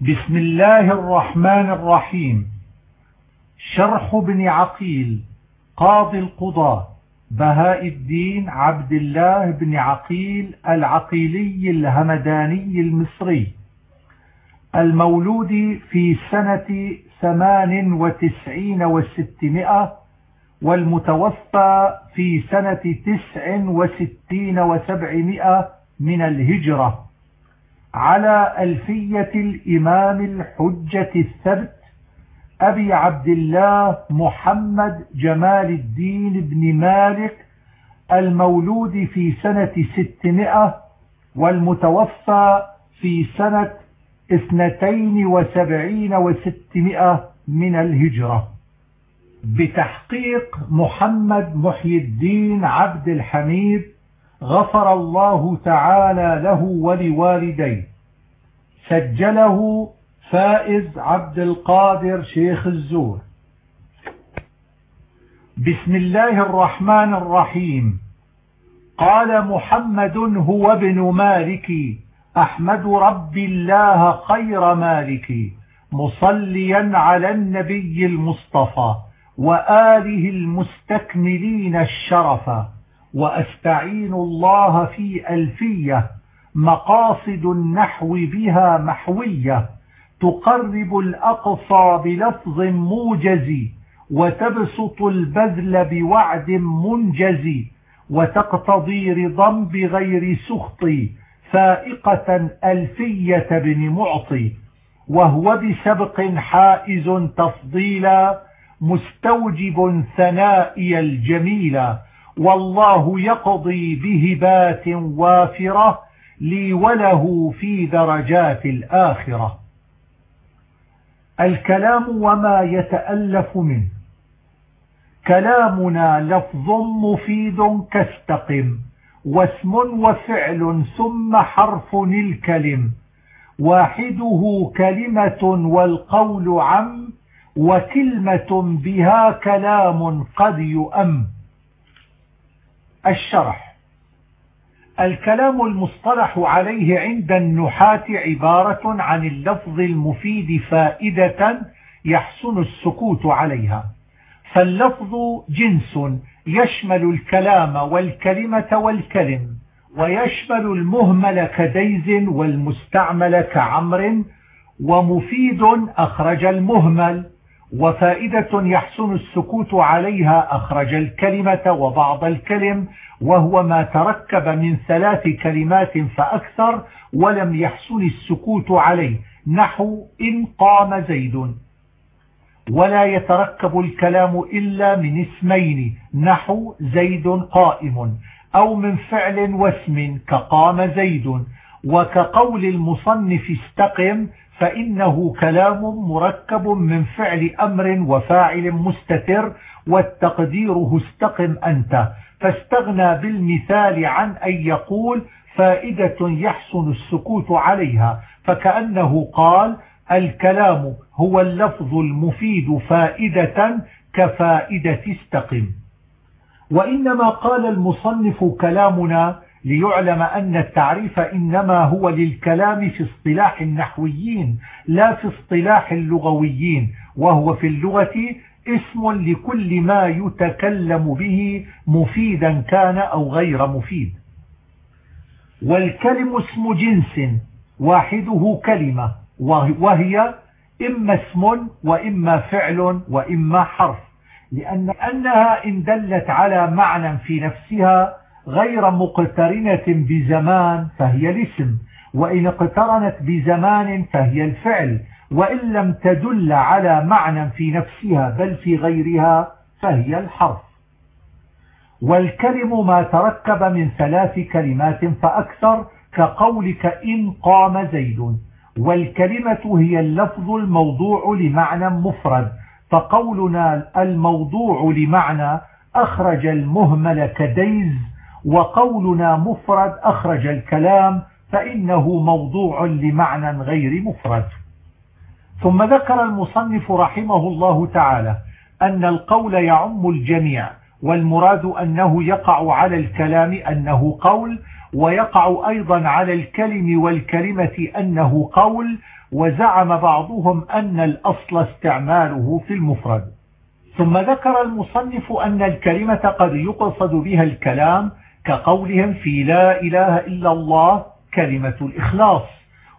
بسم الله الرحمن الرحيم. شرح بن عقيل قاضي القضاة بهاء الدين عبد الله بن عقيل العقيلي الهمداني المصري. المولود في سنة ثمان وتسعين وستمائة والمتوفى في سنة تسع وستين وسبعمائة من الهجرة. على ألفية الإمام الحجة الثبت أبي عبد الله محمد جمال الدين بن مالك المولود في سنة ستمائة والمتوفى في سنة اثنتين وسبعين وستمائة من الهجرة. بتحقيق محمد محي الدين عبد الحميد غفر الله تعالى له ولوالديه. سجله فائز عبد القادر شيخ الزور. بسم الله الرحمن الرحيم. قال محمد هو ابن مالك. أحمد رب الله خير مالك. مصليا على النبي المصطفى وآله المستكملين الشرف. وأستعين الله في ألفية مقاصد النحو بها محوية تقرب الأقصى بلفظ موجز وتبسط البذل بوعد منجز وتقتضي رضا بغير سخط فائقة ألفية بن معطي وهو بسبق حائز تفضيلا مستوجب ثنائي الجميلا والله يقضي بهبات وافرة لي وله في درجات الآخرة. الكلام وما يتألف منه. كلامنا لفظ مفيد كاستقم واسم وفعل ثم حرف الكلم. واحدة كلمة والقول عم وكلمة بها كلام قد يؤم. الشرح. الكلام المصطلح عليه عند النحاة عبارة عن اللفظ المفيد فائدة يحسن السكوت عليها. فاللفظ جنس يشمل الكلام والكلمة والكلم ويشمل المهمل كديز والمستعمل كعمر ومفيد أخرج المهمل وفائدة يحسن السكوت عليها أخرج الكلمة وبعض الكلم وهو ما تركب من ثلاث كلمات فأكثر ولم يحسن السكوت عليه نحو إن قام زيد. ولا يتركب الكلام إلا من اسمين نحو زيد قائم أو من فعل واسم كقام زيد. وكقول المصنف استقم فإنه كلام مركب من فعل أمر وفاعل مستتر والتقديره استقم أنت. فاستغنى بالمثال عن أن يقول فائدة يحسن السكوت عليها. فكأنه قال الكلام هو اللفظ المفيد فائدة كفائدة استقم. وإنما قال المصنف كلامنا ليعلم أن التعريف إنما هو للكلام في اصطلاح النحويين لا في اصطلاح اللغويين وهو في اللغة اسم لكل ما يتكلم به مفيدا كان أو غير مفيد. والكلم اسم جنس واحدة كلمة وهي إما اسم وإما فعل وإما حرف لأن أنها إن دلت على معنى في نفسها غير مقترنة بزمان فهي الاسم وإن اقترنت بزمان فهي الفعل وإن لم تدل على معنى في نفسها بل في غيرها فهي الحرف. والكلم ما تركب من ثلاث كلمات فأكثر كقولك إن قام زيد والكلمة هي اللفظ الموضوع لمعنى مفرد فقولنا الموضوع لمعنى أخرج المهمل كديز وقولنا مفرد أخرج الكلام فإنه موضوع لمعنى غير مفرد. ثم ذكر المصنف رحمه الله تعالى أن القول يعم الجميع والمراد أنه يقع على الكلام أنه قول ويقع أيضا على الكلم والكلمة أنه قول وزعم بعضهم أن الأصل استعماله في المفرد. ثم ذكر المصنف أن الكلمة قد يقصد بها الكلام كقولهم في لا إله إلا الله كلمة الإخلاص.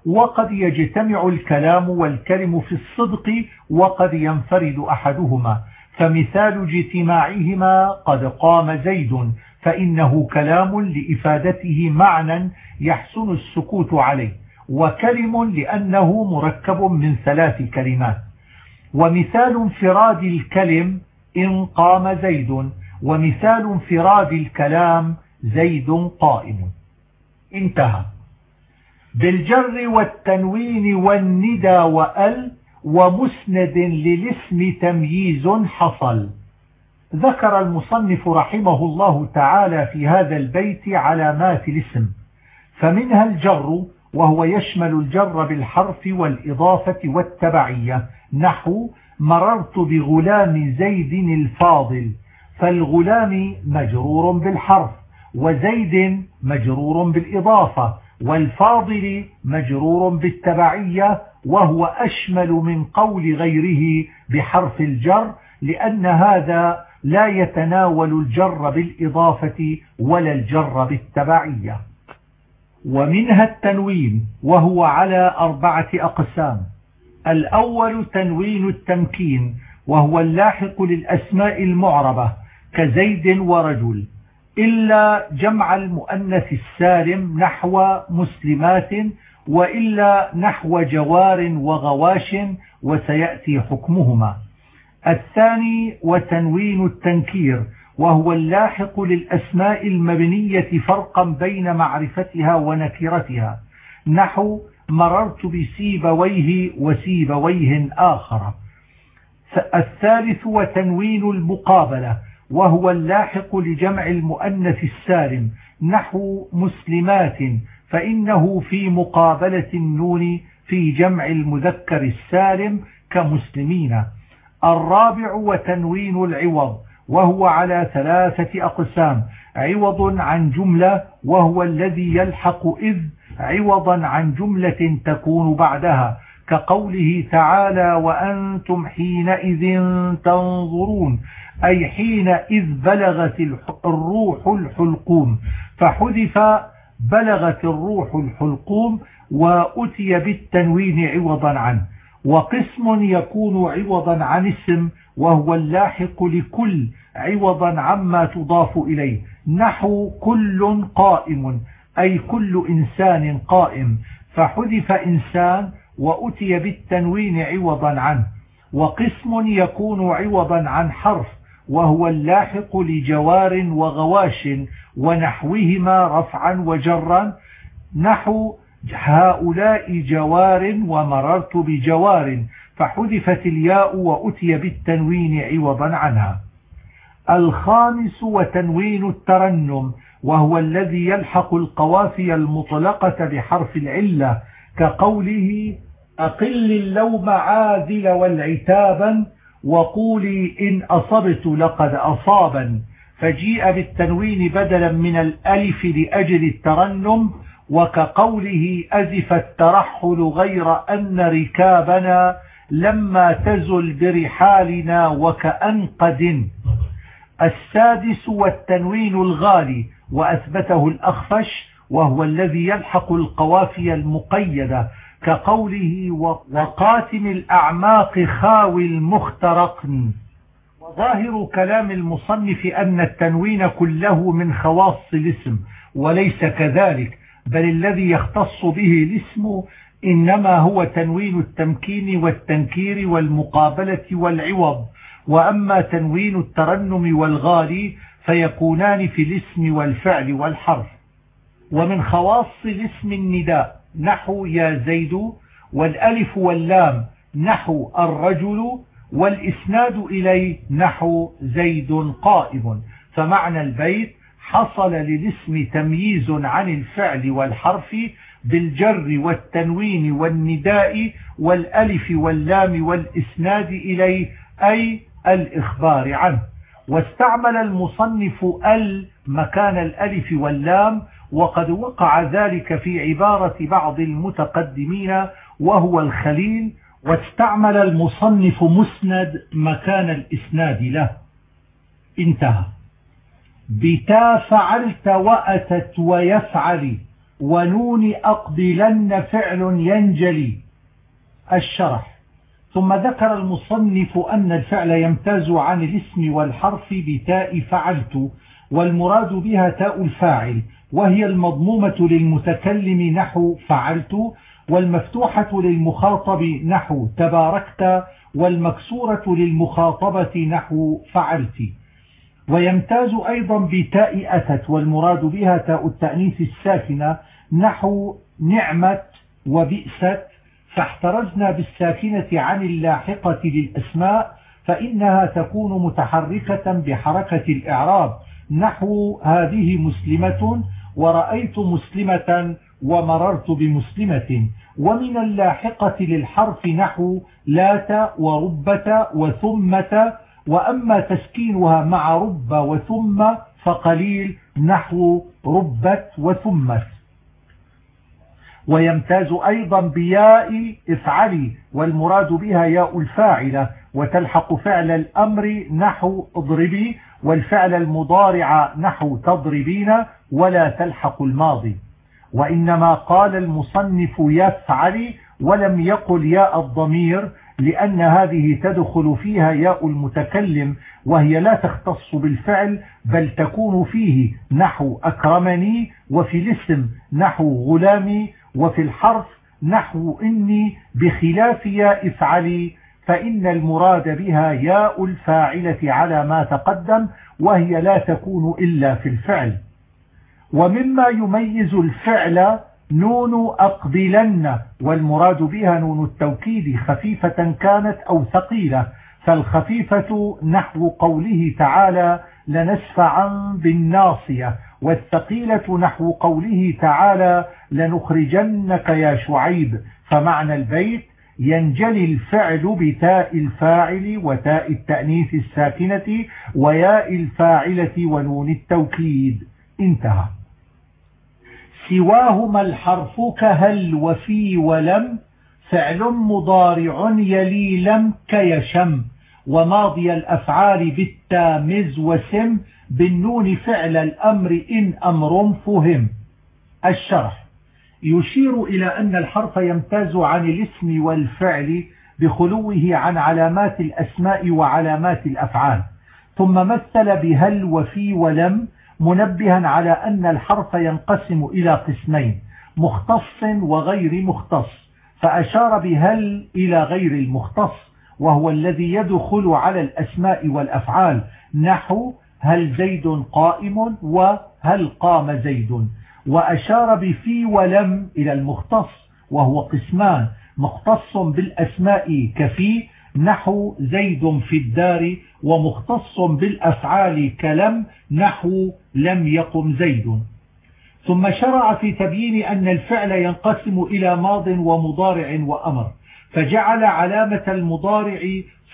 وقد يجتمع الكلام والكلم في الصدق وقد ينفرد أحدهما. فمثال اجتماعهما قد قام زيد فإنه كلام لإفادته معنى يحسن السكوت عليه وكلم لأنه مركب من ثلاث كلمات. ومثال انفراد الكلم إن قام زيد ومثال انفراد الكلام زيد قائم. انتهى. بالجر والتنوين والندى وأل ومسند للاسم تمييز حصل. ذكر المصنف رحمه الله تعالى في هذا البيت علامات الاسم. فمنها الجر وهو يشمل الجر بالحرف والإضافة والتبعية. نحو مررت بغلام زيد الفاضل فالغلام مجرور بالحرف. وزيد مجرور بالإضافة والفاضل مجرور بالتبعية وهو أشمل من قول غيره بحرف الجر لأن هذا لا يتناول الجر بالإضافة ولا الجر بالتبعية. ومنها التنوين وهو على أربعة أقسام. الأول تنوين التمكين وهو اللاحق للأسماء المعربة كزيد ورجل. إلا جمع المؤنث السالم نحو مسلمات وإلا نحو جوار وغواش وسيأتي حكمهما. الثاني وتنوين التنكير وهو اللاحق للأسماء المبنية فرقا بين معرفتها ونكرتها. نحو مررت بسيبويه وسيبويه آخر. الثالث وتنوين المقابلة وهو اللاحق لجمع المؤنث السالم نحو مسلمات فإنه في مقابلة النون في جمع المذكر السالم كمسلمين. الرابع وتنوين العوض وهو على ثلاثة أقسام عوض عن جملة وهو الذي يلحق إذ عوضا عن جملة تكون بعدها كقوله تعالى وأنتم حينئذ تنظرون أي حينئذ بلغت الروح الحلقوم. فحذف بلغت الروح الحلقوم وأتي بالتنوين عوضا عنه. وقسم يكون عوضا عن اسم وهو اللاحق لكل عوضا عما تضاف إليه. نحو كل قائم أي كل إنسان قائم. فحذف إنسان وأتي بالتنوين عوضا عنه. وقسم يكون عوضا عن حرف وهو اللاحق لجوار وغواش ونحوهما رفعا وجرا. نحو هؤلاء جوار ومررت بجوار فحذفت الياء وأتي بالتنوين عوضا عنها. الخامس وتنوين الترنم وهو الذي يلحق القوافي المطلقة بحرف العلة كقوله أقل اللوم عاذل والعتابا وقولي إن أصبت لقد أصابا. فجيء بالتنوين بدلا من الألف لأجل الترنم وكقوله أزف الترحل غير أن ركابنا لما تزل برحالنا وكأنقد. السادس والتنوين الغالي وأثبته الأخفش وهو الذي يلحق القوافي المقيدة. كقوله وقاتم الأعماق خاوي المخترق وظاهر كلام المصنف أن التنوين كله من خواص الاسم وليس كذلك بل الذي يختص به الاسم إنما هو تنوين التمكين والتنكير والمقابلة والعوض. وأما تنوين الترنم والغالي فيكونان في الاسم والفعل والحرف. ومن خواص الاسم النداء. نحو يا زيد والألف واللام نحو الرجل والإسناد إليه نحو زيد قائم. فمعنى البيت حصل للاسم تمييز عن الفعل والحرف بالجر والتنوين والنداء والألف واللام والإسناد إليه أي الإخبار عنه. واستعمل المصنف ال مكان الألف واللام وقد وقع ذلك في عبارة بعض المتقدمين وهو الخليل واستعمل المصنف مسند مكان الإسناد له. انتهى. بتا فعلت وأتت ويفعل ونون أقبلن فعل ينجلي. الشرح. ثم ذكر المصنف أن الفعل يمتاز عن الاسم والحرف بتاء فعلت والمراد بها تاء الفاعل. وهي المضمومة للمتكلم نحو فعلت والمفتوحة للمخاطب نحو تباركت والمكسورة للمخاطبة نحو فعلت. ويمتاز أيضا بتاء أتت والمراد بها تاء التأنيث الساكنة نحو نعمة وبئست. فاحترزنا بالساكنة عن اللاحقة للأسماء فإنها تكون متحركة بحركة الإعراب. نحو هذه مسلمة ورأيت مسلمة ومررت بمسلمة ومن اللاحقة للحرف نحو لات وربة وثمة وأما تسكينها مع رب وثم فقليل نحو ربت وثمت. ويمتاز أيضا بياء افعلي والمراد بها ياء الفاعلة وتلحق فعل الأمر نحو اضربي والفعل المضارع نحو تضربين ولا تلحق الماضي. وإنما قال المصنف يفعل ولم يقل ياء الضمير لأن هذه تدخل فيها ياء المتكلم وهي لا تختص بالفعل بل تكون فيه نحو أكرمني وفي الاسم نحو غلامي وفي الحرف نحو إني بخلاف ياء افعلي. فإن المراد بها ياء الفاعلة على ما تقدم وهي لا تكون إلا في الفعل. ومما يميز الفعل نون أقبلن والمراد بها نون التوكيد خفيفة كانت أو ثقيلة فالخفيفة نحو قوله تعالى لنسفعا بالناصية والثقيلة نحو قوله تعالى لنخرجنك يا شعيب فمعنى البيت ينجلي الفعل بتاء الفاعل وتاء التأنيث الساكنة وياء الفاعلة ونون التوكيد. انتهى. سواهما الحرف كهل وفي ولم فعل مضارع يلي لم كيشم. وماضي الأفعال بالتامز وسم بالنون فعل الأمر إن أمر فهم. الشرح. يشير إلى أن الحرف يمتاز عن الاسم والفعل بخلوه عن علامات الأسماء وعلامات الأفعال. ثم مثل بهل وفي ولم منبها على أن الحرف ينقسم إلى قسمين مختص وغير مختص. فأشار بهل إلى غير المختص وهو الذي يدخل على الأسماء والأفعال. نحو هل زيد قائم وهل قام زيد. وأشار بفي ولم إلى المختص وهو قسمان. مختص بالأسماء كفي نحو زيد في الدار ومختص بالأفعال كلم نحو لم يقم زيد. ثم شرع في تبيين أن الفعل ينقسم إلى ماض ومضارع وأمر فجعل علامة المضارع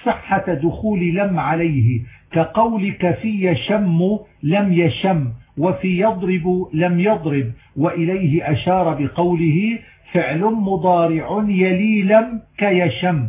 صحة دخول لم عليه كقولك في يشم لم يشم وفي يضرب لم يضرب وإليه أشار بقوله فعل مضارع يلي لم كيشم.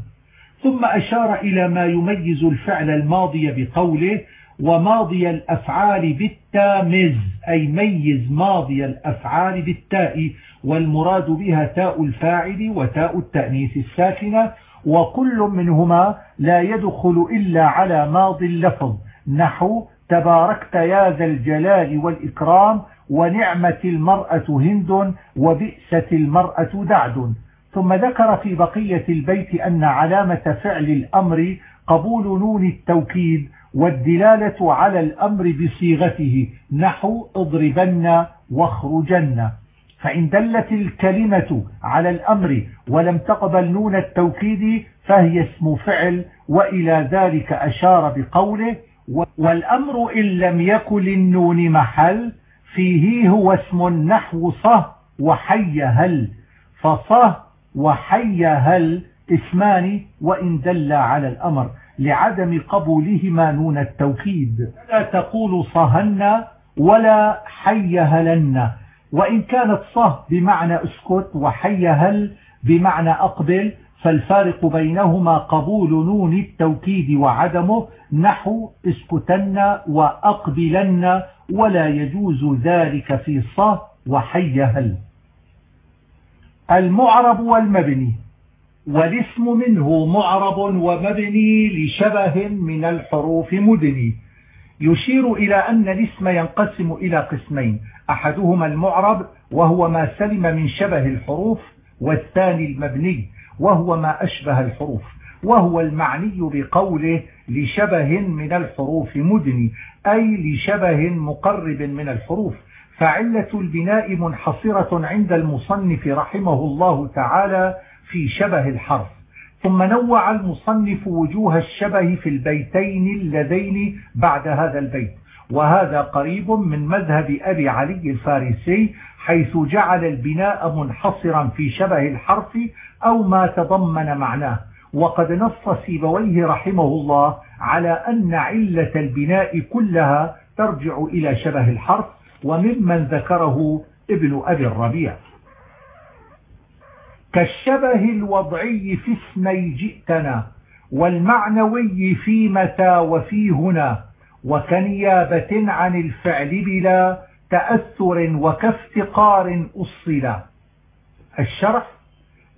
ثم أشار إلى ما يميز الفعل الماضي بقوله وماضي الأفعال بالتامز أي ميز ماضي الأفعال بالتاء والمراد بها تاء الفاعل وتاء التأنيث الساكنة وكل منهما لا يدخل إلا على ماضي اللفظ نحو تباركت يا ذا الجلال والإكرام ونعمة المرأة هند وبئست المرأة دعد. ثم ذكر في بقية البيت أن علامة فعل الأمر قبول نون التوكيد والدلالة على الأمر بصيغته نحو اضربن واخرجن. فإن دلت الكلمة على الأمر ولم تقبل نون التوكيد فهي اسم فعل وإلى ذلك أشار بقوله والأمر إن لم يكن للنون محل فيه هو اسم نحو صه وحي هل فصه وحي هل اسمان وإن دل على الأمر لعدم قبولهما نون التوكيد. لا تقول صهن ولا حي هلن وإن كانت صه بمعنى اسكت وحي هل بمعنى أقبل فالفارق بينهما قبول نون التوكيد وعدمه نحو اسكتن وأقبلن ولا يجوز ذلك في صه وحي هل المعرب والمبني والاسم منه معرب ومبني لشبه من الحروف مدني. يشير إلى أن الاسم ينقسم إلى قسمين أحدهما المعرب وهو ما سلم من شبه الحروف والثاني المبني وهو ما أشبه الحروف وهو المعني بقوله لشبه من الحروف مدني أي لشبه مقرب من الحروف. فعلة البناء منحصرة عند المصنف رحمه الله تعالى في شبه الحرف. ثم نوع المصنف وجوه الشبه في البيتين اللذين بعد هذا البيت. وهذا قريب من مذهب أبي علي الفارسي حيث جعل البناء منحصرا في شبه الحرف أو ما تضمن معناه. وقد نص سيبويه رحمه الله على أن علة البناء كلها ترجع إلى شبه الحرف وممن ذكره ابن أبي الربيع. كالشبه الوضعي في اسمي جئتنا والمعنوي في متى وفي هنا وكنيابة عن الفعل بلا تأثر وكافتقار أصلا. الشرح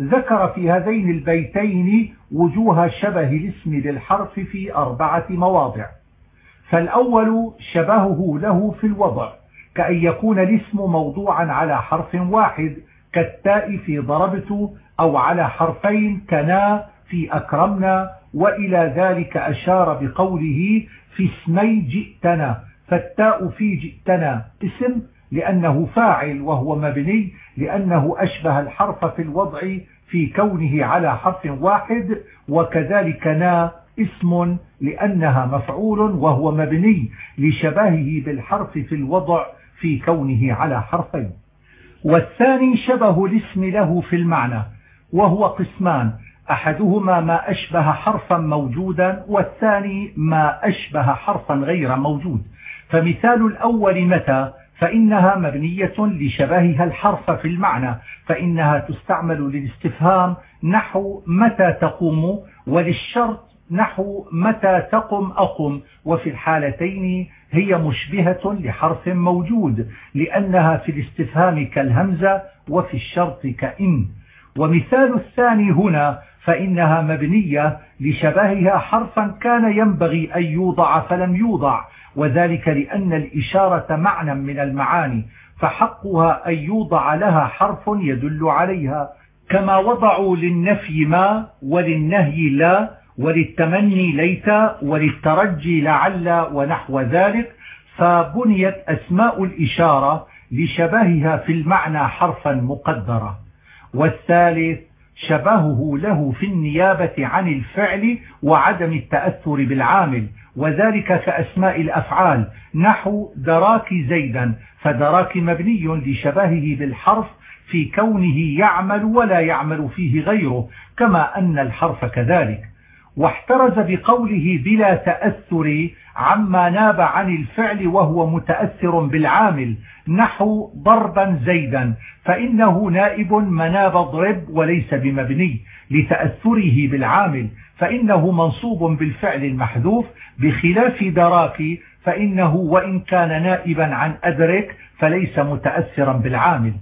ذكر في هذين البيتين وجوه شبه الاسم للحرف في أربعة مواضع فالأول شبهه له في الوضع. كأن يكون الاسم موضوعا على حرف واحد كالتاء في ضربت أو على حرفين كنا في أكرمنا وإلى ذلك أشار بقوله في اسمي جئتنا. فالتاء في جئتنا اسم لأنه فاعل وهو مبني لأنه أشبه الحرف في الوضع في كونه على حرف واحد وكذلك نا اسم لأنها مفعول وهو مبني لشبهه بالحرف في الوضع في كونه على حرفين. والثاني شبه الاسم له في المعنى وهو قسمان. أحدهما ما أشبه حرفا موجودا والثاني ما أشبه حرفا غير موجود. فمثال الأول متى؟ فإنها مبنية لشبهها الحرف في المعنى فإنها تستعمل للاستفهام نحو متى تقوم وللشرط نحو متى تقم أقم وفي الحالتين هي مشبهة لحرف موجود لأنها في الاستفهام كالهمزة وفي الشرط كإن. ومثال الثاني هنا فإنها مبنية لشبهها حرفا كان ينبغي أن يوضع فلم يوضع وذلك لأن الإشارة معنى من المعاني فحقها أن يوضع لها حرف يدل عليها. كما وضعوا للنفي ما وللنهي لا وللتمني ليت وللترجي لعل ونحو ذلك فبنيت أسماء الإشارة لشبهها في المعنى حرفا مقدرا والثالث شبهه له في النيابة عن الفعل وعدم التأثر بالعامل وذلك كأسماء الأفعال نحو دراك زيدا فدراك مبني لشبهه بالحرف في كونه يعمل ولا يعمل فيه غيره كما أن الحرف كذلك. واحترز بقوله بلا تأثر عما ناب عن الفعل وهو متأثر بالعامل نحو ضربا زيدا فإنه نائب مناب ضرب وليس بمبني لتأثره بالعامل فإنه منصوب بالفعل المحذوف بخلاف دراك فإنه وإن كان نائبا عن أدرك فليس متأثرا بالعامل.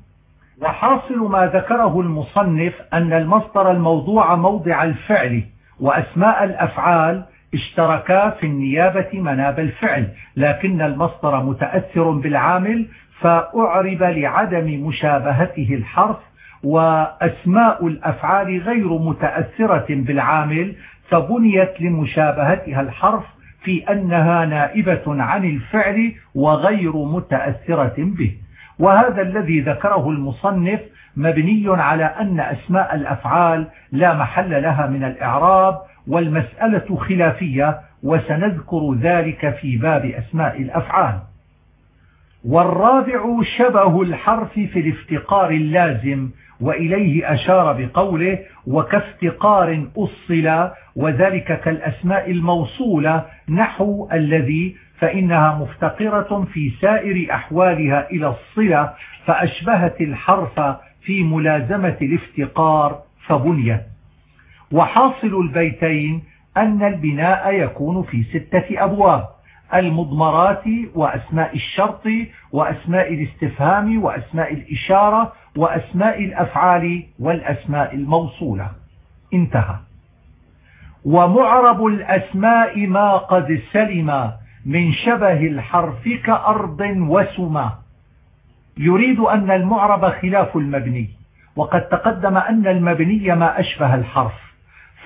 وحاصل ما ذكره المصنف أن المصدر الموضوع موضع الفعل وأسماء الأفعال اشتركا في النيابة مناب الفعل لكن المصدر متأثر بالعامل فأعرب لعدم مشابهته الحرف وأسماء الأفعال غير متأثرة بالعامل فبنيت لمشابهتها الحرف في أنها نائبة عن الفعل وغير متأثرة به. وهذا الذي ذكره المصنف مبني على أن أسماء الأفعال لا محل لها من الإعراب والمسألة خلافية وسنذكر ذلك في باب أسماء الأفعال. والرابع شبه الحرف في الافتقار اللازم وإليه أشار بقوله وكافتقار أصل وذلك كالأسماء الموصولة نحو الذي فإنها مفتقرة في سائر أحوالها إلى الصلة فأشبهت الحرف في ملازمة الافتقار فبنيت وحاصل البيتين أن البناء يكون في ستة أبواب المضمرات وأسماء الشرط وأسماء الاستفهام وأسماء الإشارة وأسماء الأفعال والأسماء الموصولة. انتهى. ومعرب الأسماء ما قد سلم من شبه الحرف كأرض وسما. يريد أن المعرب خلاف المبني وقد تقدم أن المبني ما أشبه الحرف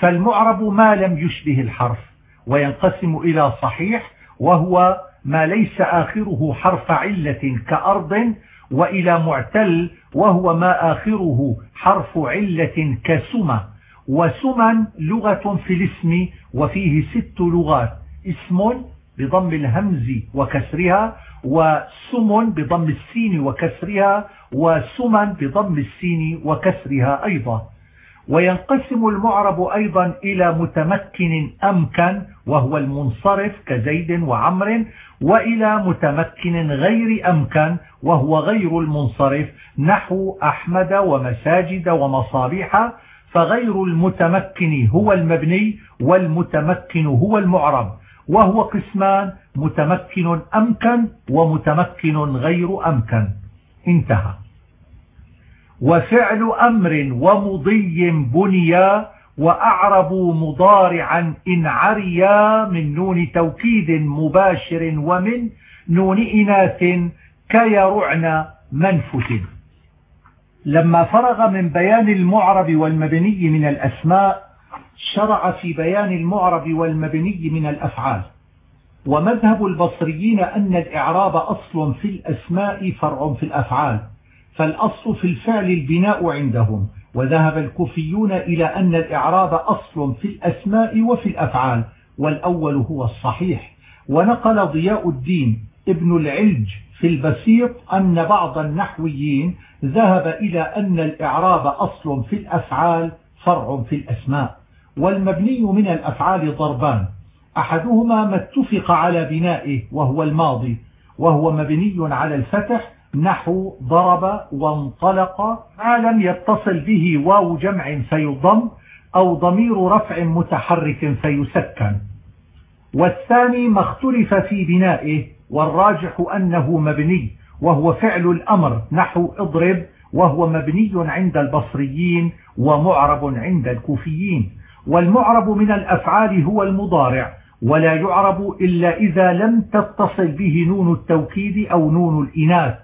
فالمعرب ما لم يشبه الحرف وينقسم إلى صحيح وهو ما ليس آخره حرف علة كأرض وإلى معتل وهو ما آخره حرف علة كسمة وسما لغة في الاسم وفيه ست لغات اسم بضم الهمز وكسرها وسم بضم السين وكسرها وسما بضم السين وكسرها أيضا. وينقسم المعرب أيضا إلى متمكن أمكن وهو المنصرف كزيد وعمر وإلى متمكن غير أمكن وهو غير المنصرف نحو أحمد ومساجد ومصابيح فغير المتمكن هو المبني والمتمكن هو المعرب. وهو قسمان متمكن أمكن ومتمكن غير أمكن. انتهى. وفعل أمر ومضي بنيا وأعربوا مضارعا إن عريا من نون توكيد مباشر ومن نون إناث كيرعن منفت لما فرغ من بيان المعرب والمبني من الأسماء شرع في بيان المعرب والمبني من الأفعال. ومذهب البصريين أن الإعراب أصل في الأسماء فرع في الأفعال فالأصل في الفعل البناء عندهم. وذهب الكوفيون إلى أن الإعراب أصل في الأسماء وفي الأفعال والأول هو الصحيح. ونقل ضياء الدين ابن العلج في البسيط أن بعض النحويين ذهب إلى أن الإعراب أصل في الأفعال فرع في الأسماء. والمبني من الأفعال ضربان. أحدهما ما اتفق على بنائه وهو الماضي وهو مبني على الفتح نحو ضرب وانطلق ما لم يتصل به واو جمع فيضم أو ضمير رفع متحرك فيسكن. والثاني ما اختلف في بنائه والراجح أنه مبني وهو فعل الأمر نحو اضرب وهو مبني عند البصريين ومعرب عند الكوفيين. والمعرب من الأفعال هو المضارع ولا يعرب إلا إذا لم تتصل به نون التوكيد أو نون الإناث.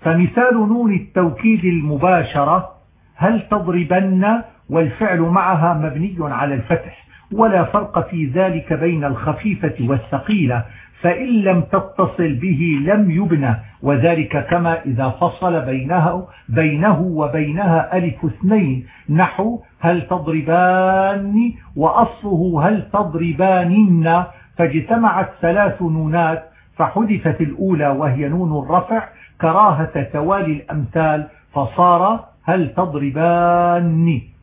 فمثال نون التوكيد المباشرة هل تضربن؟ والفعل معها مبني على الفتح ولا فرق في ذلك بين الخفيفة والثقيلة. فإن لم تتصل به لم يبنى وذلك كما إذا فصل بينه, بينه وبينها ألف اثنين. نحو هل تضربان؟ وأصله هل تضربانن؟ فاجتمعت ثلاث نونات فحذفت الأولى وهي نون الرفع كراهة توالي الأمثال فصار هل تضربان؟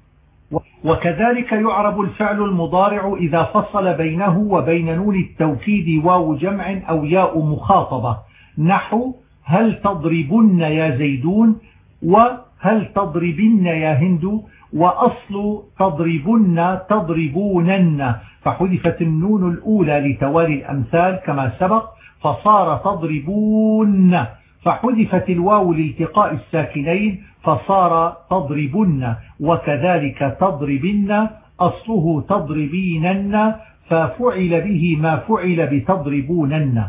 وكذلك يعرب الفعل المضارع إذا فصل بينه وبين نون التوكيد واو جمع أو ياء مخاطبة. نحو هل تضربن يا زيدون وهل تضربن يا هند وأصل تضربن تضربونن. فحذفت النون الأولى لتوالي الأمثال كما سبق فصار تضربون. فحذفت الواو لالتقاء الساكنين فصار تضربن وكذلك تضربن أصله تضربينن ففعل به ما فعل بتضربونن.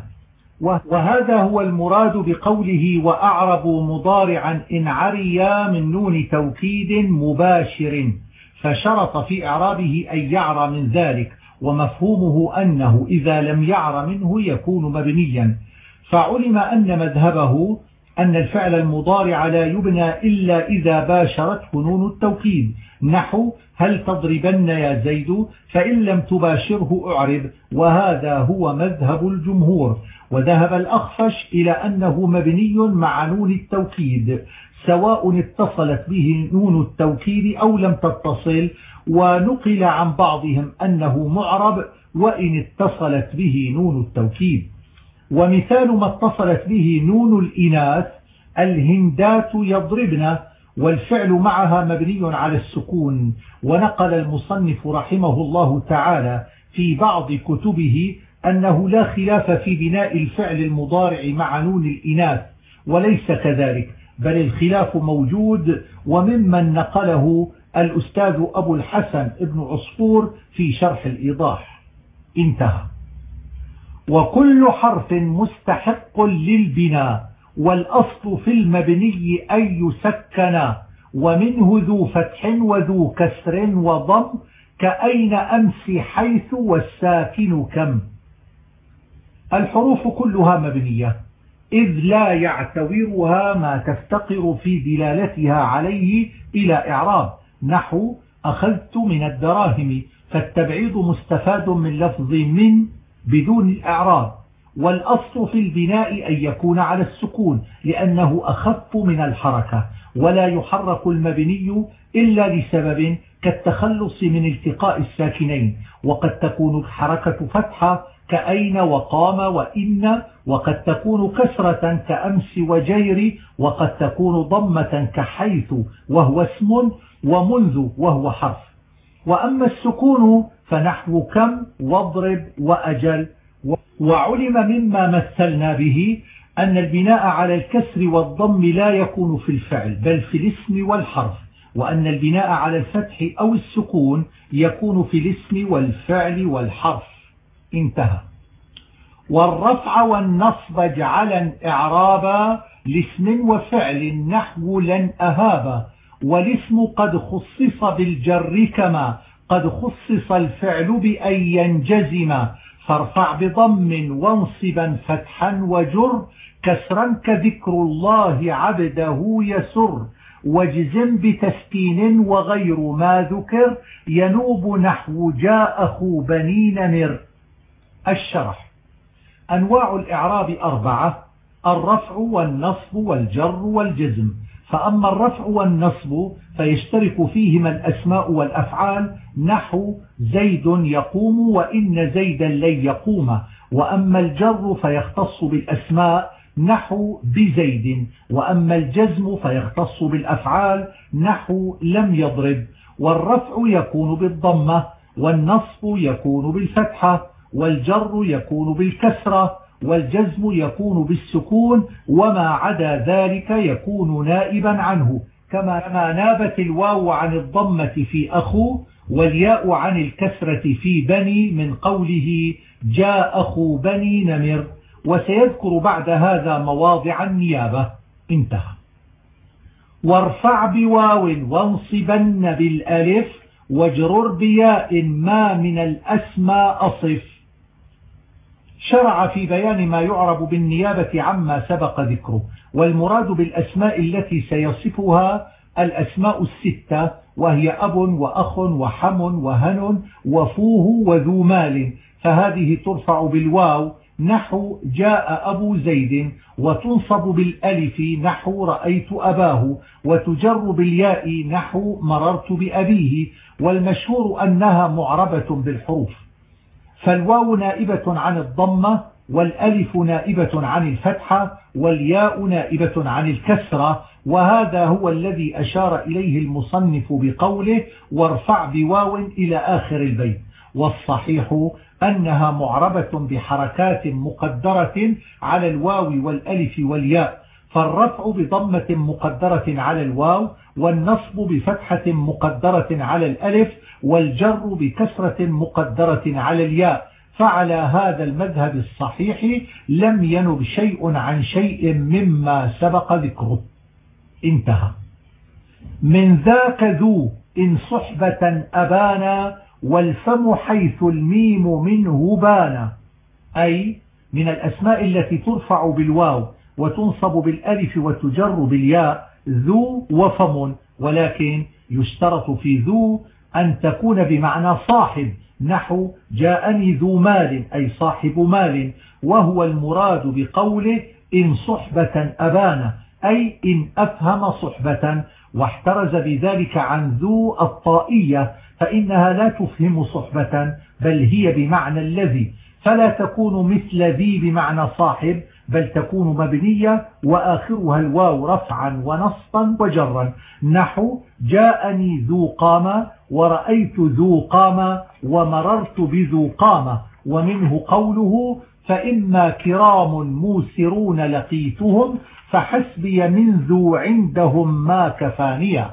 وهذا هو المراد بقوله وأعربوا مضارعا إن عريا من نون توكيد مباشر. فشرط في إعرابه أن يعرى من ذلك ومفهومه أنه إذا لم يعر منه يكون مبنيا. فعلم أن مذهبه أن الفعل المضارع لا يبنى إلا إذا باشرته نون التوكيد. نحو هل تضربن يا زيد؟ فإن لم تباشره أعرب. وهذا هو مذهب الجمهور. وذهب الأخفش إلى أنه مبني مع نون التوكيد. سواء اتصلت به نون التوكيد أو لم تتصل. ونقل عن بعضهم أنه معرب. وإن اتصلت به نون التوكيد. ومثال ما اتصلت به نون الإناث الهندات يضربن والفعل معها مبني على السكون. ونقل المصنف رحمه الله تعالى في بعض كتبه أنه لا خلاف في بناء الفعل المضارع مع نون الإناث وليس كذلك بل الخلاف موجود. وممن نقله الأستاذ أبو الحسن ابن عصفور في شرح الإيضاح. انتهى. وكل حرف مستحق للبناء والأصل في المبني أن يسكن ومنه ذو فتح وذو كسر وضم كأين أمس حيث والساكن كم. الحروف كلها مبنية إذ لا يعتورها ما تفتقر في دلالتها عليه إلى إعراب. نحو أخذت من الدراهم فالتبعيض مستفاد من لفظ من بدون الإعراب والأصل في البناء أن يكون على السكون لأنه أخف من الحركة ولا يحرك المبني إلا لسبب كالتخلص من التقاء الساكنين وقد تكون الحركة فتحة كأين وقام وإن وقد تكون كسرة كأمس وجير وقد تكون ضمة كحيث وهو اسم ومنذ وهو حرف. وأما السكون فنحو كم واضرب وأجل. وعلم مما مثلنا به أن البناء على الكسر والضم لا يكون في الفعل بل في الاسم والحرف وأن البناء على الفتح أو السكون يكون في الاسم والفعل والحرف. انتهى. والرفع والنصب جعلا إعرابا لاسم وفعل نحو لن أهابا. والاسم قد خصص بالجر كما قد خصص الفعل بأن ينجزم. فارفع بضم وانصبا فتحا وجر كسرا كذكر الله عبده يسر. واجزم بتسكين وغير ما ذكر ينوب نحو جاء أخو بني نمر الشرح. أنواع الإعراب أربعة الرفع والنصب والجر والجزم. فأما الرفع والنصب فيشترك فيهما الأسماء والأفعال نحو زيد يقوم وإن زيدا لن يقوم. وأما الجر فيختص بالأسماء نحو بزيد. وأما الجزم فيختص بالأفعال نحو لم يضرب. والرفع يكون بالضمة والنصب يكون بالفتحة والجر يكون بالكسرة. والجزم يكون بالسكون وما عدا ذلك يكون نائبا عنه. كما نابت الواو عن الضمة في أخو والياء عن الكسرة في بني من قوله جاء أخو بني نمر. وسيذكر بعد هذا مواضع النيابة. انتهى. وارفع بواو وانصبن بالألف واجرر بياء ما من الأسماء أصف. شرع في بيان ما يعرب بالنيابة عما سبق ذكره والمراد بالأسماء التي سيصفها الأسماء الستة وهي أب وأخ وحم وهن وفوه وذو مال. فهذه ترفع بالواو نحو جاء أبو زيد وتنصب بالألف نحو رأيت أباه وتجر بالياء نحو مررت بأبيه. والمشهور أنها معربة بالحروف. فالواو نائبة عن الضمة والألف نائبة عن الفتحة والياء نائبة عن الكسرة وهذا هو الذي أشار إليه المصنف بقوله وارفع بواو إلى آخر البيت. والصحيح أنها معربة بحركات مقدرة على الواو والألف والياء فالرفع بضمة مقدرة على الواو والنصب بفتحة مقدرة على الألف والجر بكسرة مقدرة على الياء. فعلى هذا المذهب الصحيح لم ينب شيء عن شيء مما سبق ذكره. انتهى. من ذاك ذو إن صحبة أبانا والفم حيث الميم منه بانا. أي من الأسماء التي ترفع بالواو. وتنصب بالألف وتجر بالياء ذو وفم ولكن يشترط في ذو أن تكون بمعنى صاحب نحو جاءني ذو مال أي صاحب مال وهو المراد بقوله إن صحبة أبانا أي إن أفهم صحبة واحترز بذلك عن ذو الطائية فإنها لا تفهم صحبة بل هي بمعنى الذي فلا تكون مثل ذي بمعنى صاحب بل تكون مبنية وآخرها الواو رفعا ونصبا وجرا. نحو جاءني ذو قامة ورأيت ذو قامة ومررت بذو قامة. ومنه قوله فإما كرام موسرون لقيتهم فحسبي من ذو عندهم ما كفانيا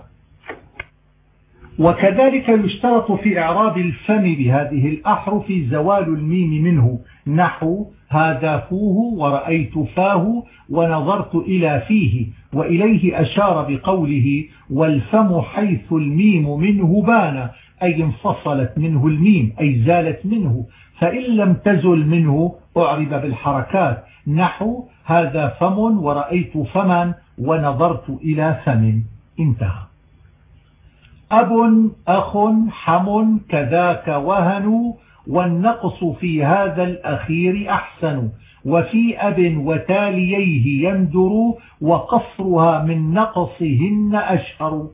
وكذلك يشترط في إعراب الفم بهذه الأحرف زوال الميم منه. نحو هذا فوه ورأيت فاه ونظرت إلى فيه وإليه أشار بقوله والفم حيث الميم منه بان أي انفصلت منه الميم أي زالت منه فإن لم تزل منه أعرب بالحركات. نحو هذا فم ورأيت فما ونظرت إلى فم. انتهى. أب أخ حم كذاك وهن والنقص في هذا الأخير أحسن. وفي أب وتاليه يندر وقصرها من نقصهن أشهر.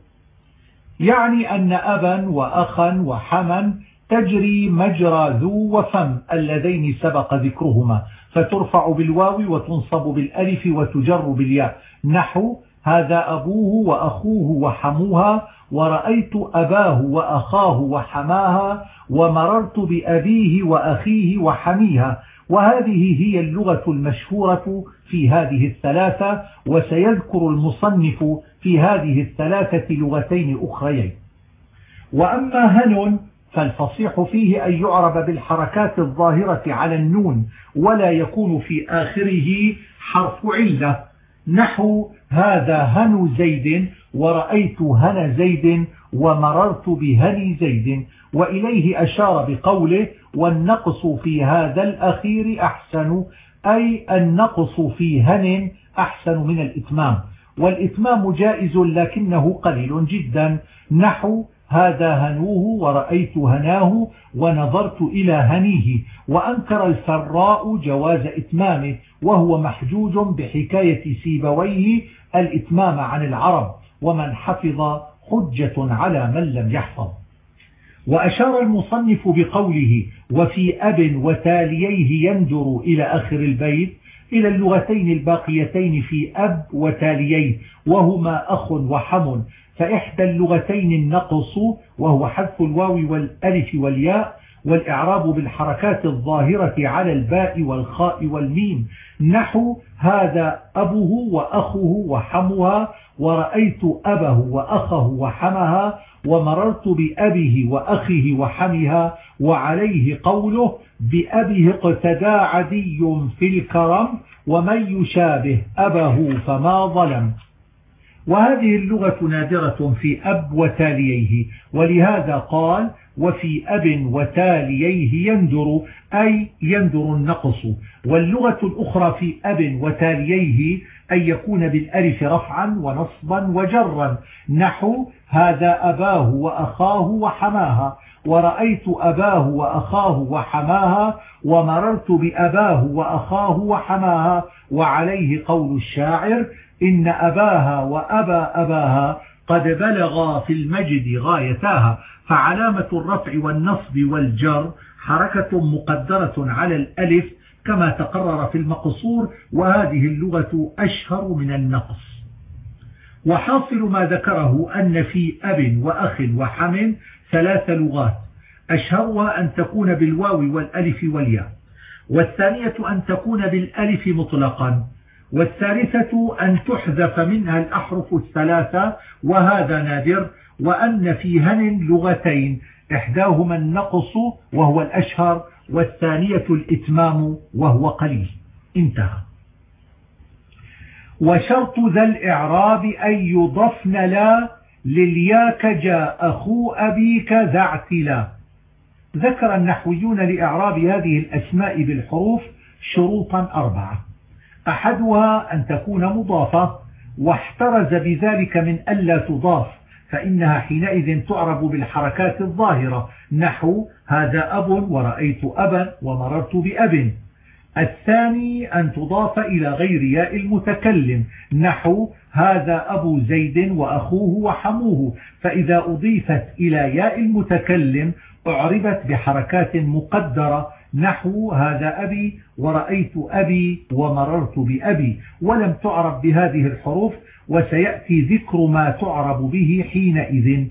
يعني أن أبا وأخا وحما تجري مجرى ذو وفم اللذين سبق ذكرهما. فترفع بالواو وتنصب بالألف وتجر بالياء. نحو هذا أبوه وأخوه وحموها ورأيت أباه وأخاه وحماها ومررت بأبيه وأخيه وحميها وهذه هي اللغة المشهورة في هذه الثلاثة وسيذكر المصنف في هذه الثلاثة لغتين أخريين. وأما هن فالفصيح فيه أن يعرب بالحركات الظاهرة على النون ولا يكون في آخره حرف علة. نحو هذا هن زيد ورأيت هن زيد ومررت بهني زيد وإليه أشار بقوله والنقص في هذا الأخير أحسن أي النقص في هن أحسن من الإتمام. والإتمام جائز لكنه قليل جدا. نحو هذا هنوه ورأيت هناه ونظرت إلى هنيه وأنكر الفراء جواز إتمامه وهو محجوج بحكاية سيبويه الإتمام عن العرب ومن حفظ حجة على من لم يحفظ. وأشار المصنف بقوله وفي أب وتاليه ينجر إلى آخر البيت إلى اللغتين الباقيتين في أب وتاليه وهما أخ وحم فإحدى اللغتين النقص وهو حذف الواو والألف والياء والإعراب بالحركات الظاهرة على الباء والخاء والميم. نحو هذا أبوه وأخوه وحمها ورأيت أبه وأخه وحمها ومررت بأبه وأخه وحمها وعليه قوله بأبه اقتدى عدي في الكرم ومن يشابه أبه فما ظلم. وهذه اللغة نادرة في أب وتاليه ولهذا قال وفي أب وتاليه يندر أي يندر النقص واللغة الأخرى في أب وتاليه أن يكون بالألف رفعا ونصبا وجرا. نحو هذا أباه وأخاه وحماها ورأيت أباه وأخاه وحماها ومررت بأباه وأخاه وحماها وعليه قول الشاعر إن أباها وأبا أباها قد بلغا في المجد غايتاها فعلامة الرفع والنصب والجر حركة مقدرة على الألف كما تقرر في المقصور وهذه اللغة أشهر من النقص. وحاصل ما ذكره أن في أب وأخ وحم ثلاث لغات أشهرها أن تكون بالواو والألف والياء والثانية أن تكون بالألف مطلقا. والثالثة أن تحذف منها الأحرف الثلاثة وهذا نادر وأن في هن لغتين إحداهما النقص وهو الأشهر والثانية الإتمام وهو قليل. انتهى. وشرط ذا الإعراب أن يضفن لا للياك جاء أخو أبيك ذا اعتلا. ذكر النحويون لإعراب هذه الأسماء بالحروف شروطا أربعة. أحدها أن تكون مضافة واحترز بذلك من ألا تضاف فإنها حينئذ تعرب بالحركات الظاهرة. نحو هذا أب ورأيت أبا ومررت بأب. الثاني أن تضاف إلى غير ياء المتكلم. نحو هذا أبو زيد وأخوه وحموه. فإذا أضيفت إلى ياء المتكلم أعربت بحركات مقدرة نحو هذا أبي ورأيت أبي ومررت بأبي. ولم تعرب بهذه الحروف وسيأتي ذكر ما تعرب به حينئذ.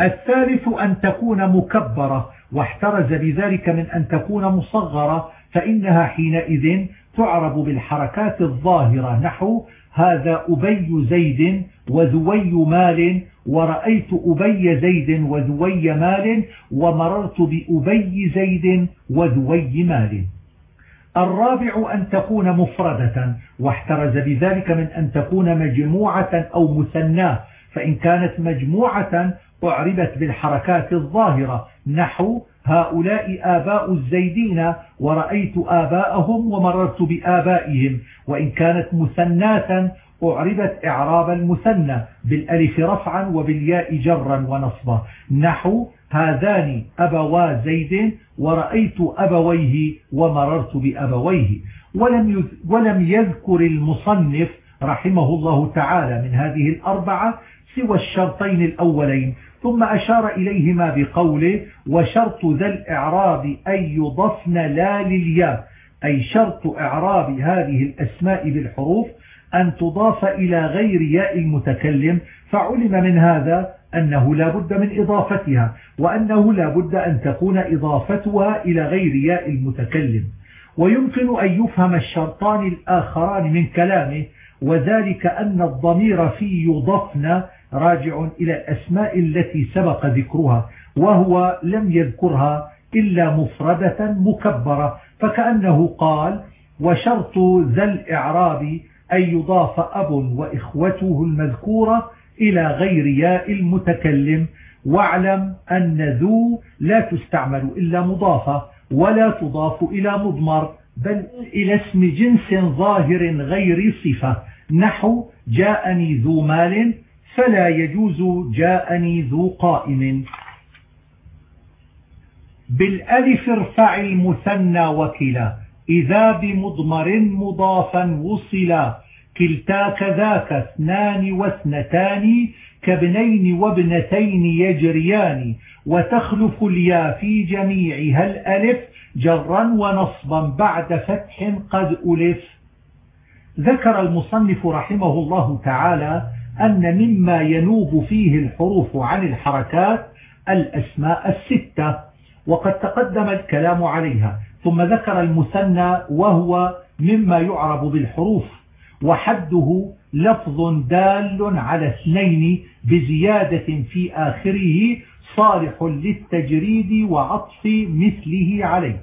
الثالث أن تكون مكبرة واحترز بذلك من أن تكون مصغرة فإنها حينئذ تعرب بالحركات الظاهرة. نحو هذا أبي زيد وذوي مال ورأيت أبي زيد وذوي مال ومررت بأبي زيد وذوي مال. الرابع أن تكون مفردة واحترز بذلك من أن تكون مجموعة أو مثناه فإن كانت مجموعة أعربت بالحركات الظاهرة. نحو هؤلاء آباء الزيدين ورأيت آباءهم ومررت بآبائهم. وإن كانت مثناة أعربت إعراب المثنى بالألف رفعا وبالياء جرا ونصبا. نحو هذان أبوا زيد ورأيت أبويه ومررت بأبويه. ولم ولم يذكر المصنف رحمه الله تعالى من هذه الأربعة سوى الشرطين الأولين. ثم أشار إليهما بقوله وشرط ذا الإعراب أن يضفن لا للياء. أي شرط إعراب هذه الأسماء بالحروف أن تضاف إلى غير ياء المتكلم فعلم من هذا أنه لا بد من إضافتها وأنه لا بد أن تكون إضافتها إلى غير ياء المتكلم. ويمكن أن يفهم الشرطان الآخران من كلامه وذلك أن الضمير في يضفن راجع إلى الأسماء التي سبق ذكرها وهو لم يذكرها إلا مفردة مكبرة فكأنه قال وشرط ذا الإعراب أن يضاف أب وإخوته المذكورة إلى غير ياء المتكلم. واعلم أن ذو لا تستعمل إلا مضافة ولا تضاف إلى مضمر بل إلى اسم جنس ظاهر غير صفة. نحو جاءني ذو مال فلا يجوز جاءني ذو قائم. بالألف ارفع المثنى وكلا. إذا بمضمر مضافا وصلا كلتا كذاك اثنان واثنتان كابنين وابنتين يجريان وتخلف اليا في جميعها الألف جرا ونصبا بعد فتح قد ألف. ذكر المصنف رحمه الله تعالى أن مما ينوب فيه الحروف عن الحركات الأسماء الستة وقد تقدم الكلام عليها. ثم ذكر المثنى وهو مما يعرب بالحروف وحده لفظ دال على اثنين بزيادة في آخره صالح للتجريد وعطف مثله عليه.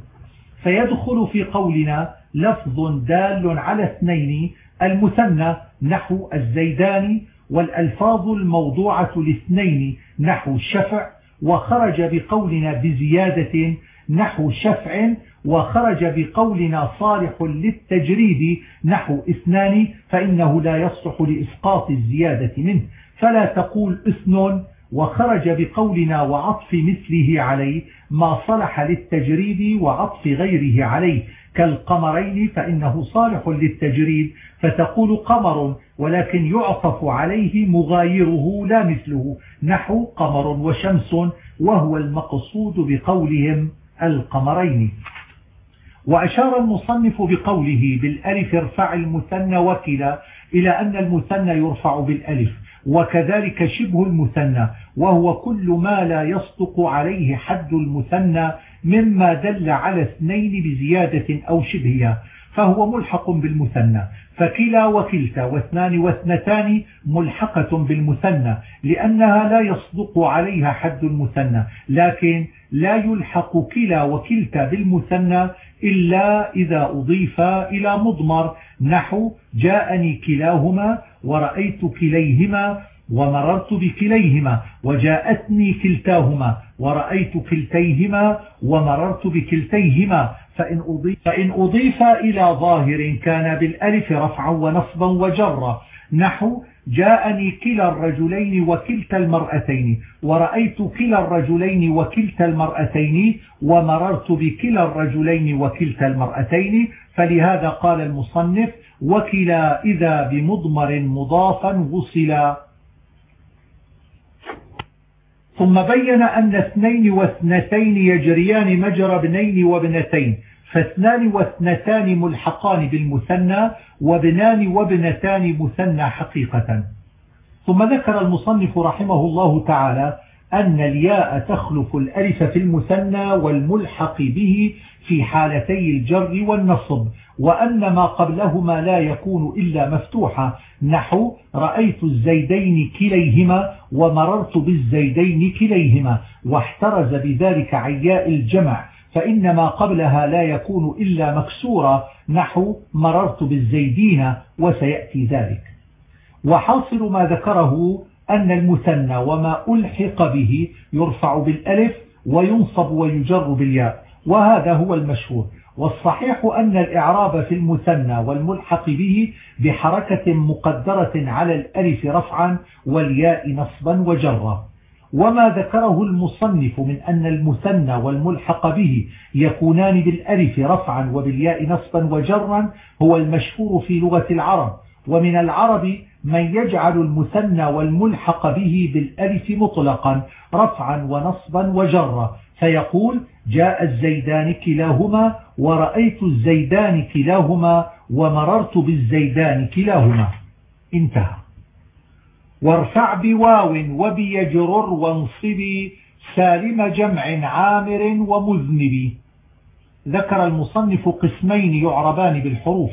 فيدخل في قولنا لفظ دال على اثنين المثنى نحو الزيدان والألفاظ الموضوعة لاثنين نحو الشفع وخرج بقولنا بزيادة نحو شفع وخرج بقولنا صالح للتجريد نحو إثنان فإنه لا يصلح لإسقاط الزيادة منه. فلا تقول اثن وخرج بقولنا وعطف مثله عليه ما صلح للتجريد وعطف غيره عليه. كالقمرين فإنه صالح للتجريد فتقول قمر ولكن يعطف عليه مغايره لا مثله. نحو قمر وشمس وهو المقصود بقولهم. القمرين. وأشار المصنف بقوله بالألف ارفع المثنى وكلا إلى أن المثنى يرفع بالألف وكذلك شبه المثنى وهو كل ما لا يصدق عليه حد المثنى مما دل على اثنين بزيادة أو شبهها فهو ملحق بالمثنى فكلا وكلتا واثنان واثنتان ملحقة بالمثنى لأنها لا يصدق عليها حد المثنى لكن لا يلحق كلا وكلتا بالمثنى إلا إذا أضيف إلى مضمر. نحو جاءني كلاهما ورأيت كليهما ومررت بكليهما وجاءتني كلتاهما ورأيت كلتيهما ومررت بكلتيهما فإن أضيف, فإن أضيف إلى ظاهر كان بالألف رفعا ونصبا وجرا. نحو جاءني كلا الرجلين وكلتا المرأتين. ورأيت كلا الرجلين وكلتا المرأتين ومررت بكلا الرجلين وكلتا المرأتين. فلهذا قال المصنف وكلا إذا بمضمر مضافا وصلا ثم بين أن اثنين واثنتين يجريان مجرى ابنين وابنتين فاثنان واثنتان ملحقان بالمثنى وابنان وابنتان مثنى حقيقة. ثم ذكر المصنف رحمه الله تعالى أن الياء تخلف الألف في المثنى والملحق به في حالتي الجر والنصب وأن ما قبلهما لا يكون إلا مفتوحا. نحو رأيت الزيدين كليهما ومررت بالزيدين كليهما واحترز بذلك عياء الجمع فإن ما قبلها لا يكون إلا مكسورا. نحو مررت بالزيدين وسيأتي ذلك. وحاصل ما ذكره أن المثنى وما ألحق به يرفع بالألف وينصب ويجر بالياء وهذا هو المشهور. والصحيح أن الإعراب في المثنى والملحق به بحركة مقدرة على الألف رفعا والياء نصبا وجرا. وما ذكره المصنف من أن المثنى والملحق به يكونان بالألف رفعا وبالياء نصبا وجرا هو المشهور في لغة العرب. ومن العرب من يجعل المثنى والملحق به بالألف مطلقا رفعا ونصبا وجرا. فيقول جاء الزيدان كلاهما ورأيت الزيدان كلاهما ومررت بالزيدان كلاهما. انتهى. وارفع بواو وبيجرر وانصبي سالم جمع عامر ومذنب. ذكر المصنف قسمين يعربان بالحروف.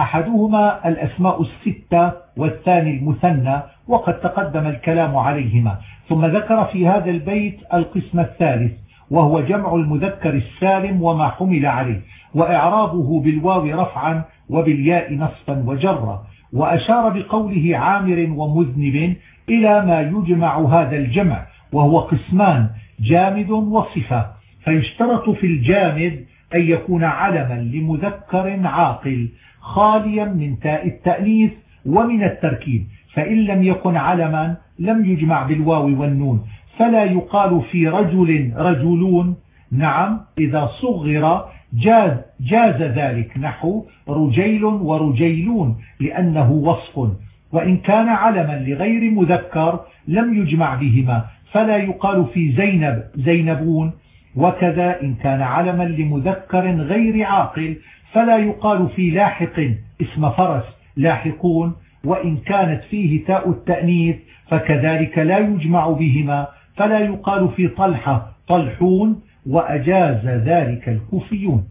أحدهما الأسماء الستة والثاني المثنى وقد تقدم الكلام عليهما. ثم ذكر في هذا البيت القسم الثالث. وهو جمع المذكر السالم وما حمل عليه وإعرابه بالواو رفعا وبالياء نصفا وجرا وأشار بقوله عامر ومذنب إلى ما يجمع هذا الجمع وهو قسمان جامد وصفة فيشترط في الجامد أن يكون علما لمذكر عاقل خاليا من تاء التأنيث ومن التركيب فإن لم يكن علما لم يجمع بالواو والنون. فلا يقال في رجل رجلون. نعم إذا صغر جاز, جاز ذلك. نحو رجيل ورجيلون لأنه وصف. وإن كان علما لغير مذكر لم يجمع بهما. فلا يقال في زينب زينبون. وكذا إن كان علما لمذكر غير عاقل فلا يقال في لاحق اسم فرس لاحقون. وإن كانت فيه تاء التأنيث فكذلك لا يجمع بهما. فلا يقال في طلحة طلحون وأجاز ذلك الكوفيون.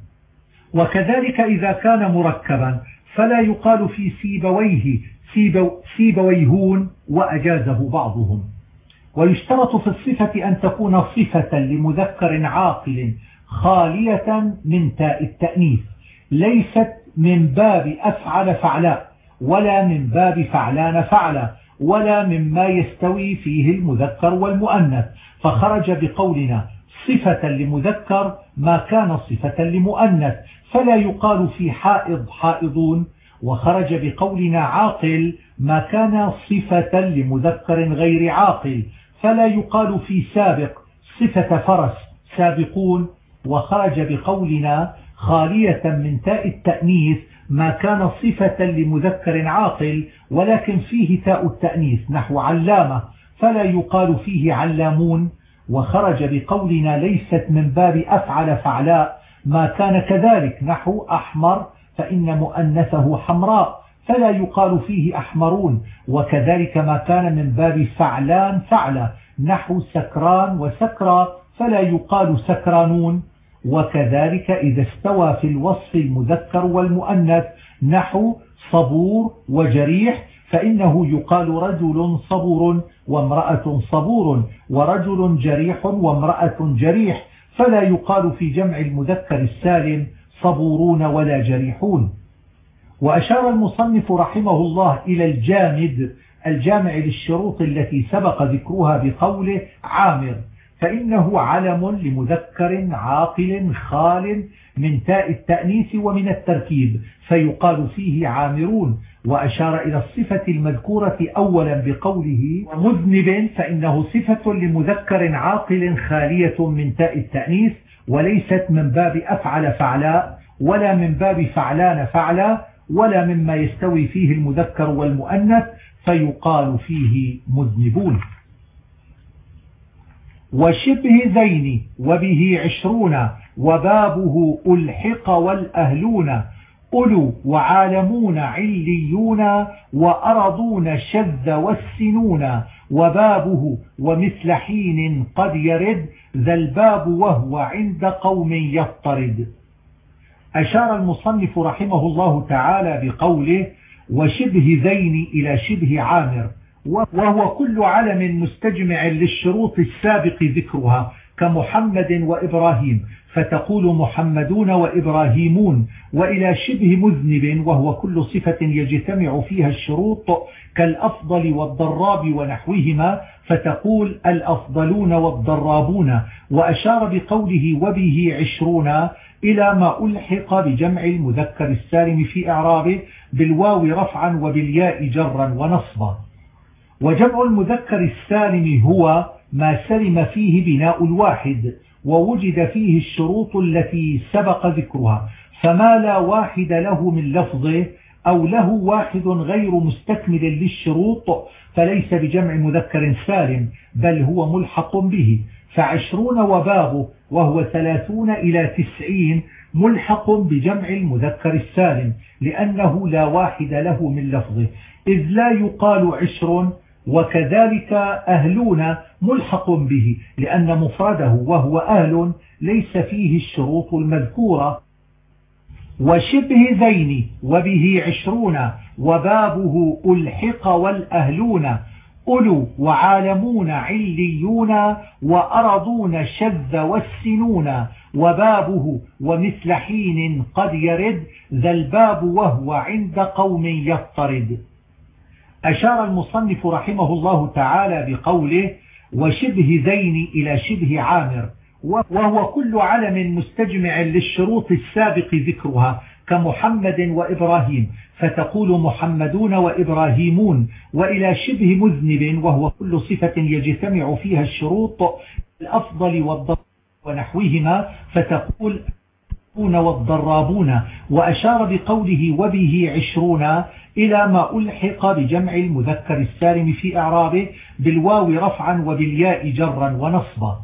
وكذلك إذا كان مركبا فلا يقال في سيبويه سيبو سيبويهون وأجازه بعضهم. ويشترط في الصفة أن تكون صفة لمذكر عاقل خالية من تاء التأنيث ليست من باب أفعل فعلاء ولا من باب فعلان فعلا. ولا مما يستوي فيه المذكر والمؤنث. فخرج بقولنا صفة لمذكر ما كان صفة لمؤنث فلا يقال في حائض حائضون. وخرج بقولنا عاقل ما كان صفة لمذكر غير عاقل فلا يقال في سابق صفة فرس سابقون. وخرج بقولنا خالية من تاء التأنيث ما كان صفة لمذكر عاقل ولكن فيه تاء التأنيث نحو علامة فلا يقال فيه علامون. وخرج بقولنا ليست من باب أفعل فعلاء ما كان كذلك نحو أحمر فإن مؤنثه حمراء فلا يقال فيه أحمرون. وكذلك ما كان من باب فعلان فعلة نحو سكران وسكرى فلا يقال سكرانون. وكذلك إذا استوى في الوصف المذكر والمؤنث نحو صبور وجريح فإنه يقال رجل صبور وامرأة صبور ورجل جريح وامرأة جريح فلا يقال في جمع المذكر السالم صبورون ولا جريحون. وأشار المصنف رحمه الله إلى الجامد الجامع للشروط التي سبق ذكرها بقوله عامر. فإنه علم لمذكر عاقل خال من تاء التأنيث ومن التركيب فيقال فيه عامرون وأشار إلى الصفة المذكورة أولا بقوله مذنب فإنه صفة لمذكر عاقل خالية من تاء التأنيث وليست من باب أفعل فعلاء ولا من باب فعلان فعلا ولا مما يستوي فيه المذكر والمؤنث فيقال فيه مذنبون. وشبه ذين وبه عشرون وبابه ألحق والأهلون. أولو وعالمون عليون وأرضون شذ والسنون. وبابه ومثل حين قد يرد ذا الباب وهو عند قوم يضطرد أشار المصنف رحمه الله تعالى بقوله وشبه ذين إلى شبه عامر. وهو كل علم مستجمع للشروط السابق ذكرها كمحمد وإبراهيم. فتقول محمدون وإبراهيمون وإلى شبه مذنب وهو كل صفة يجتمع فيها الشروط كالأفضل والضراب ونحوهما. فتقول الأفضلون والضرابون وأشار بقوله وبه عشرون إلى ما ألحق بجمع المذكر السالم في إعرابه بالواو رفعا وبالياء جرا ونصبا. وجمع المذكر السالم هو ما سلم فيه بناء الواحد ووجد فيه الشروط التي سبق ذكرها. فما لا واحد له من لفظه أو له واحد غير مستكمل للشروط فليس بجمع مذكر سالم بل هو ملحق به. فعشرون وبابه وهو ثلاثون إلى تسعين ملحق بجمع المذكر السالم لأنه لا واحد له من لفظه. إذ لا يقال عشر وكذلك أهلون ملحق به لأن مفرده وهو أهل ليس فيه الشروط المذكورة. وشبه ذين وبه عشرون وبابه ألحق والأهلون. أولو وعالمون عليون وأرضون شذ والسنون. وبابه ومثل حين قد يرد ذا الباب وهو عند قوم يضطرد أشار المصنف رحمه الله تعالى بقوله وشبه ذين إلى شبه عامر وهو كل علم مستجمع للشروط السابق ذكرها كمحمد وإبراهيم فتقول محمدون وإبراهيمون وإلى شبه مذنب وهو كل صفة يجتمع فيها الشروط الأفضل والضر ونحوهما فتقول والضرابون وأشار بقوله وبه عشرون إلى ما ألحق بجمع المذكر السالم في إعرابه بالواو رفعا وبالياء جرا ونصبا.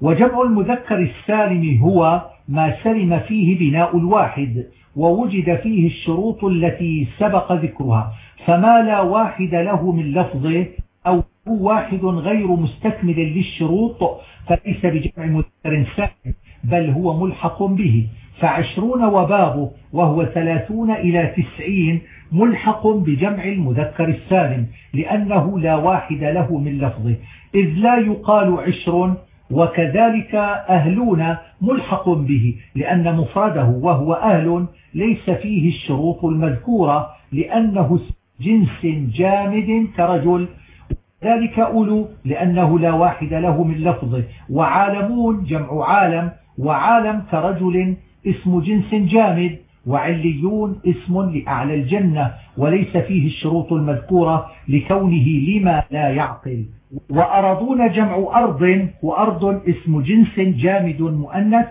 وجمع المذكر السالم هو ما سلم فيه بناء الواحد ووجد فيه الشروط التي سبق ذكرها فما لا واحد له من لفظه أو واحد غير مستكمل للشروط فليس بجمع مذكر سالم. بل هو ملحق به. فعشرون وبابه وهو ثلاثون إلى تسعين ملحق بجمع المذكر السالم لأنه لا واحد له من لفظه. إذ لا يقال عشر وكذلك أهلون ملحق به لأن مفرده وهو أهل ليس فيه الشروط المذكورة لأنه جنس جامد كرجل. ذلك أولو لأنه لا واحد له من لفظه. وعالمون جمع عالم وعالم كرجل اسم جنس جامد وعليون اسم لأعلى الجنة وليس فيه الشروط المذكورة لكونه لما لا يعقل. وأرضون جمع أرض وأرض اسم جنس جامد مؤنث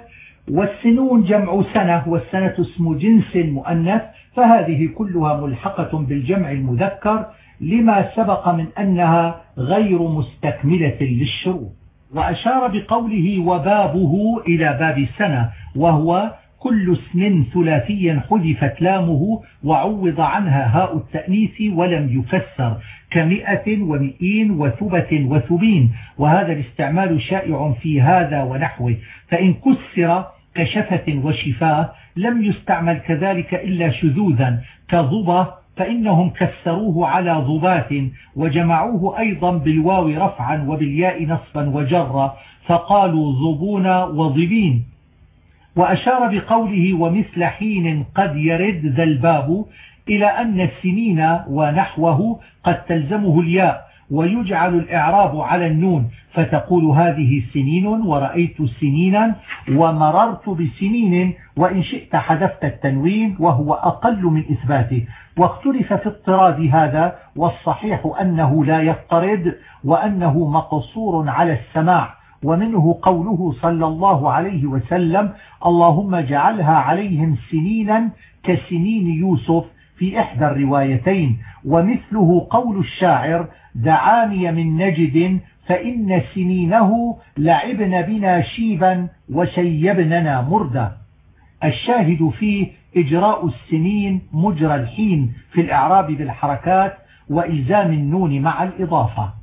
والسنون جمع سنة والسنة اسم جنس مؤنث فهذه كلها ملحقة بالجمع المذكر لما سبق من أنها غير مستكملة للشروط. وأشار بقوله وبابه إلى باب سنة وهو كل اسم ثلاثي حذفت لامه وعوض عنها هاء التأنيث ولم يفسر كمئة ومئين وثبة وثبين وهذا الاستعمال شائع في هذا ونحوه فإن كسر كشفة وشفاه لم يستعمل كذلك إلا شذوذا كظبة فإنهم كسروه على ضبات وجمعوه أيضا بالواو رفعا وبالياء نصبا وجرا فقالوا ضبون وضبين. وأشار بقوله ومثل حين قد يرد ذا الباب إلى أن السنين ونحوه قد تلزمه الياء. ويجعل الإعراب على النون فتقول هذه سنين ورأيت سنينا ومررت بسنين وإن شئت حذفت التنوين وهو أقل من إثباته. واختلف في اضطراد هذا والصحيح أنه لا يضطرد وأنه مقصور على السماع ومنه قوله صلى الله عليه وسلم اللهم اجعلها عليهم سنينا كسنين يوسف في إحدى الروايتين. ومثله قول الشاعر دعاني من نجد فإن سنينه لعبن بنا شيبا وشيبننا مردا. الشاهد فيه إجراء السنين مجرى الحين في الإعراب بالحركات وإلزام النون مع الإضافة.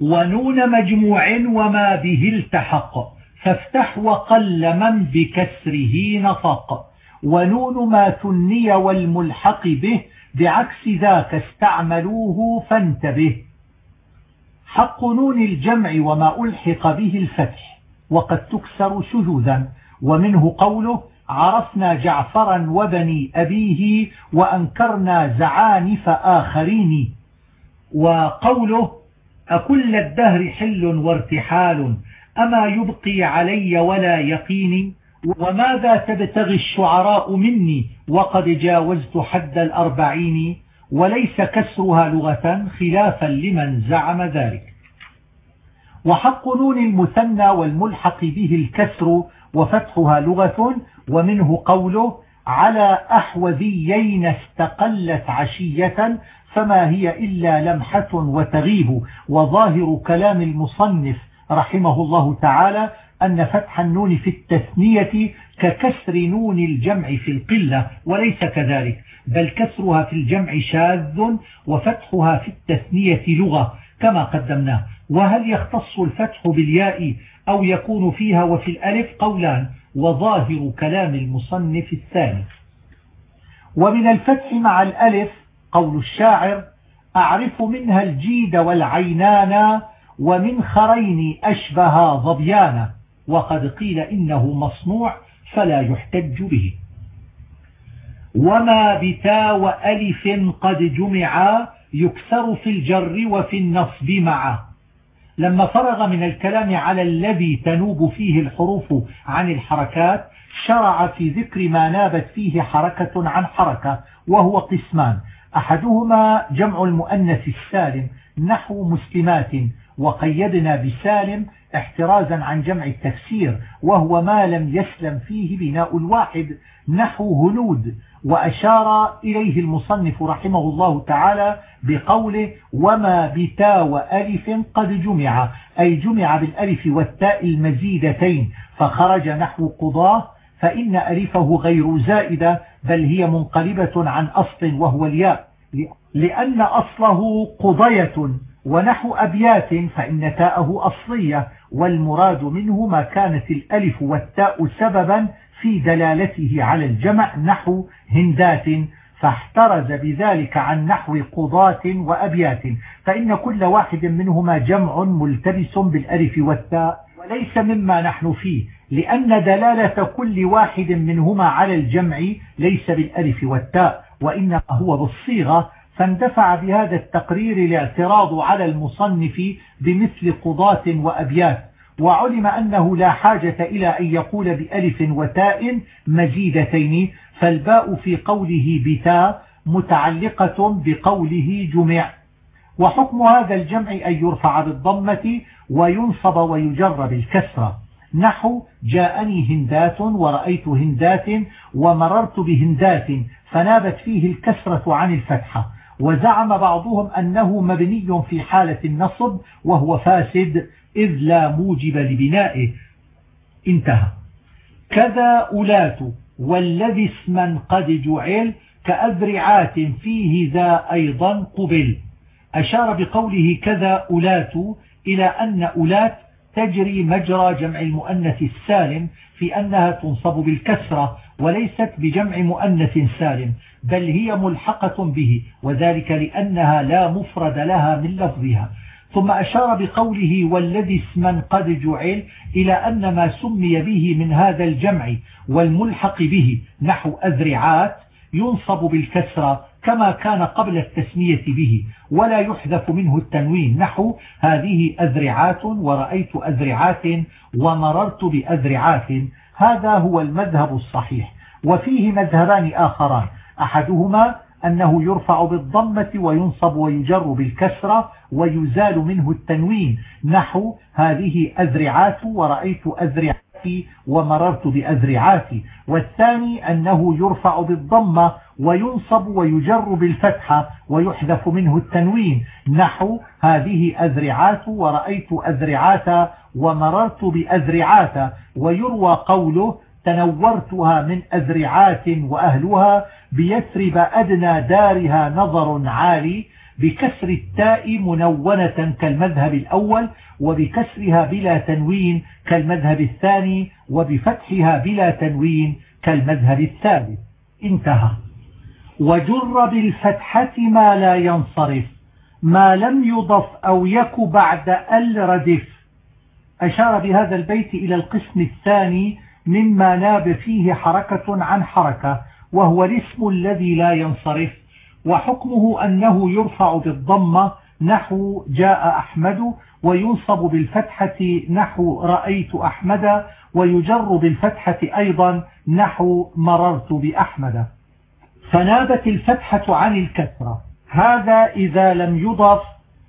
ونون مجموع وما به التحق فافتح وقل من بكسره نطق ونون ما ثني والملحق به بعكس ذاك استعملوه فانتبه. حق نون الجمع وما ألحق به الفتح وقد تكسر شذوذا. ومنه قوله عرفنا جعفرا وبني أبيه وأنكرنا زعانف آخرين. وقوله أكل الدهر حل وارتحال أما يبقي علي ولا يقيني وماذا تبتغي الشعراء مني وقد جاوزت حد الأربعين وليس كسرها لغة خلافا لمن زعم ذلك. وحق نون المثنى والملحق به الكسر وفتحها لغة ومنه قوله على أحوذيين استقلت عشية فما هي إلا لمحة وتغيب. وظاهر كلام المصنف رحمه الله تعالى أن فتح النون في التثنية ككسر نون الجمع في القلة وليس كذلك بل كسرها في الجمع شاذ وفتحها في التثنية لغة كما قدمناه. وهل يختص الفتح بالياء أو يكون فيها وفي الألف؟ قولان. وظاهر كلام المصنف الثاني. ومن الفتح مع الألف قول الشاعر أعرف منها الجيد والعينان ومن خرين أشبه ظبيانا. وقد قيل إنه مصنوع فلا يحتج به. وما بتا وألف قد جمعا يكسر في الجر وفي النصب معا لما فرغ من الكلام على الذي تنوب فيه الحروف عن الحركات شرع في ذكر ما نابت فيه حركة عن حركة وهو قسمان. أحدهما جمع المؤنث السالم نحو مسلمات وقيدنا بسالم احترازا عن جمع التفسير وهو ما لم يسلم فيه بناء الواحد نحو هنود وأشار إليه المصنف رحمه الله تعالى بقوله وما بتا وألف قد جمع. أي جمع بالألف والتاء المزيدتين فخرج نحو قضاه فإن ألفه غير زائدة بل هي منقلبة عن أصل وهو الياء لأن أصله قضية. ونحو أبيات فإن تاءه أصلية والمراد منه ما كانت الألف والتاء سببا في دلالته على الجمع نحو هندات فاحترز بذلك عن نحو قضاة وأبيات. فإن كل واحد منهما جمع ملتبس بالألف والتاء وليس مما نحن فيه لأن دلالة كل واحد منهما على الجمع ليس بالألف والتاء وإنما هو بالصيغة فاندفع بهذا التقرير الاعتراض على المصنف بمثل قضاة وأبيات وعلم أنه لا حاجة إلى أن يقول بألف وتاء مزيدتين فالباء في قوله بتاء متعلقة بقوله جمع. وحكم هذا الجمع أن يرفع بالضمة وينصب ويجر بالكسرة. نحو جاءني هندات ورأيت هندات ومررت بهندات فنابت فيه الكسرة عن الفتحة. وزعم بعضهم أنه مبني في حالة النصب وهو فاسد إذ لا موجب لبنائه. انتهى. كذا أولات والذي اسما قد جعل كأذرعات فيه ذا أيضا قبل. أشار بقوله كذا أولات إلى أن أولات تجري مجرى جمع المؤنث السالم في أنها تنصب بالكسرة وليست بجمع مؤنث سالم. بل هي ملحقة به وذلك لأنها لا مفرد لها من لفظها. ثم أشار بقوله والذي اسما قد جعل إلى أن ما سمي به من هذا الجمع والملحق به نحو أذرعات ينصب بالكسرة كما كان قبل التسمية به ولا يحذف منه التنوين نحو هذه أذرعات ورأيت أذرعات ومررت بأذرعات هذا هو المذهب الصحيح وفيه مذهبان آخران أحدهما أنه يرفع بالضمة وينصب ويجر بالكسرة ويزال منه التنوين. نحو هذه أذرعات ورأيت أذرعات أذرعاتي ومررت بأذرعاتي. والثاني أنه يرفع بالضمة وينصب ويجر بالفتحة ويحذف منه التنوين. نحو هذه أذرعات ورأيت أذرعات ومررت بأذرعات. ويروى قوله تنورتها من أذرعات وأهلها بيثرب أدنى دارها نظر عالي بكسر التاء منونة كالمذهب الأول وبكسرها بلا تنوين كالمذهب الثاني وبفتحها بلا تنوين كالمذهب الثالث. انتهى. وجر بالفتحة ما لا ينصرف ما لم يضف أو يك بعد ال ردف أشار بهذا البيت إلى القسم الثاني مما ناب فيه حركة عن حركة وهو الاسم الذي لا ينصرف وحكمه أنه يرفع بالضمة نحو جاء أحمد وينصب بالفتحة نحو رأيت أحمد ويجر بالفتحة أيضا نحو مررت بأحمد. فنابت الفتحة عن الكسرة. هذا إذا لم يضف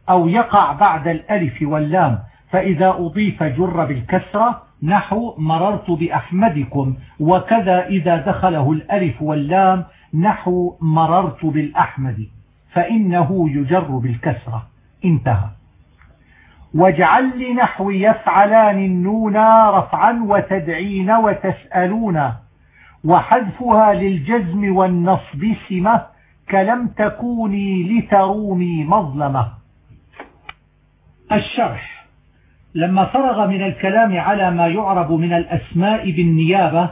أو يقع بعد الألف واللام فإذا أضيف جر بالكسرة نحو مررت بأحمدكم وكذا إذا دخله الألف واللام نحو مررت بالأحمد فإنه يجر بالكسرة. انتهى. واجعل لنحو يفعلان النون رفعا وتدعين وتسألون وحذفها للجزم والنصب سمة كلم تكوني لترومي مظلمة. الشرح. لما فرغ من الكلام على ما يعرب من الأسماء بالنيابة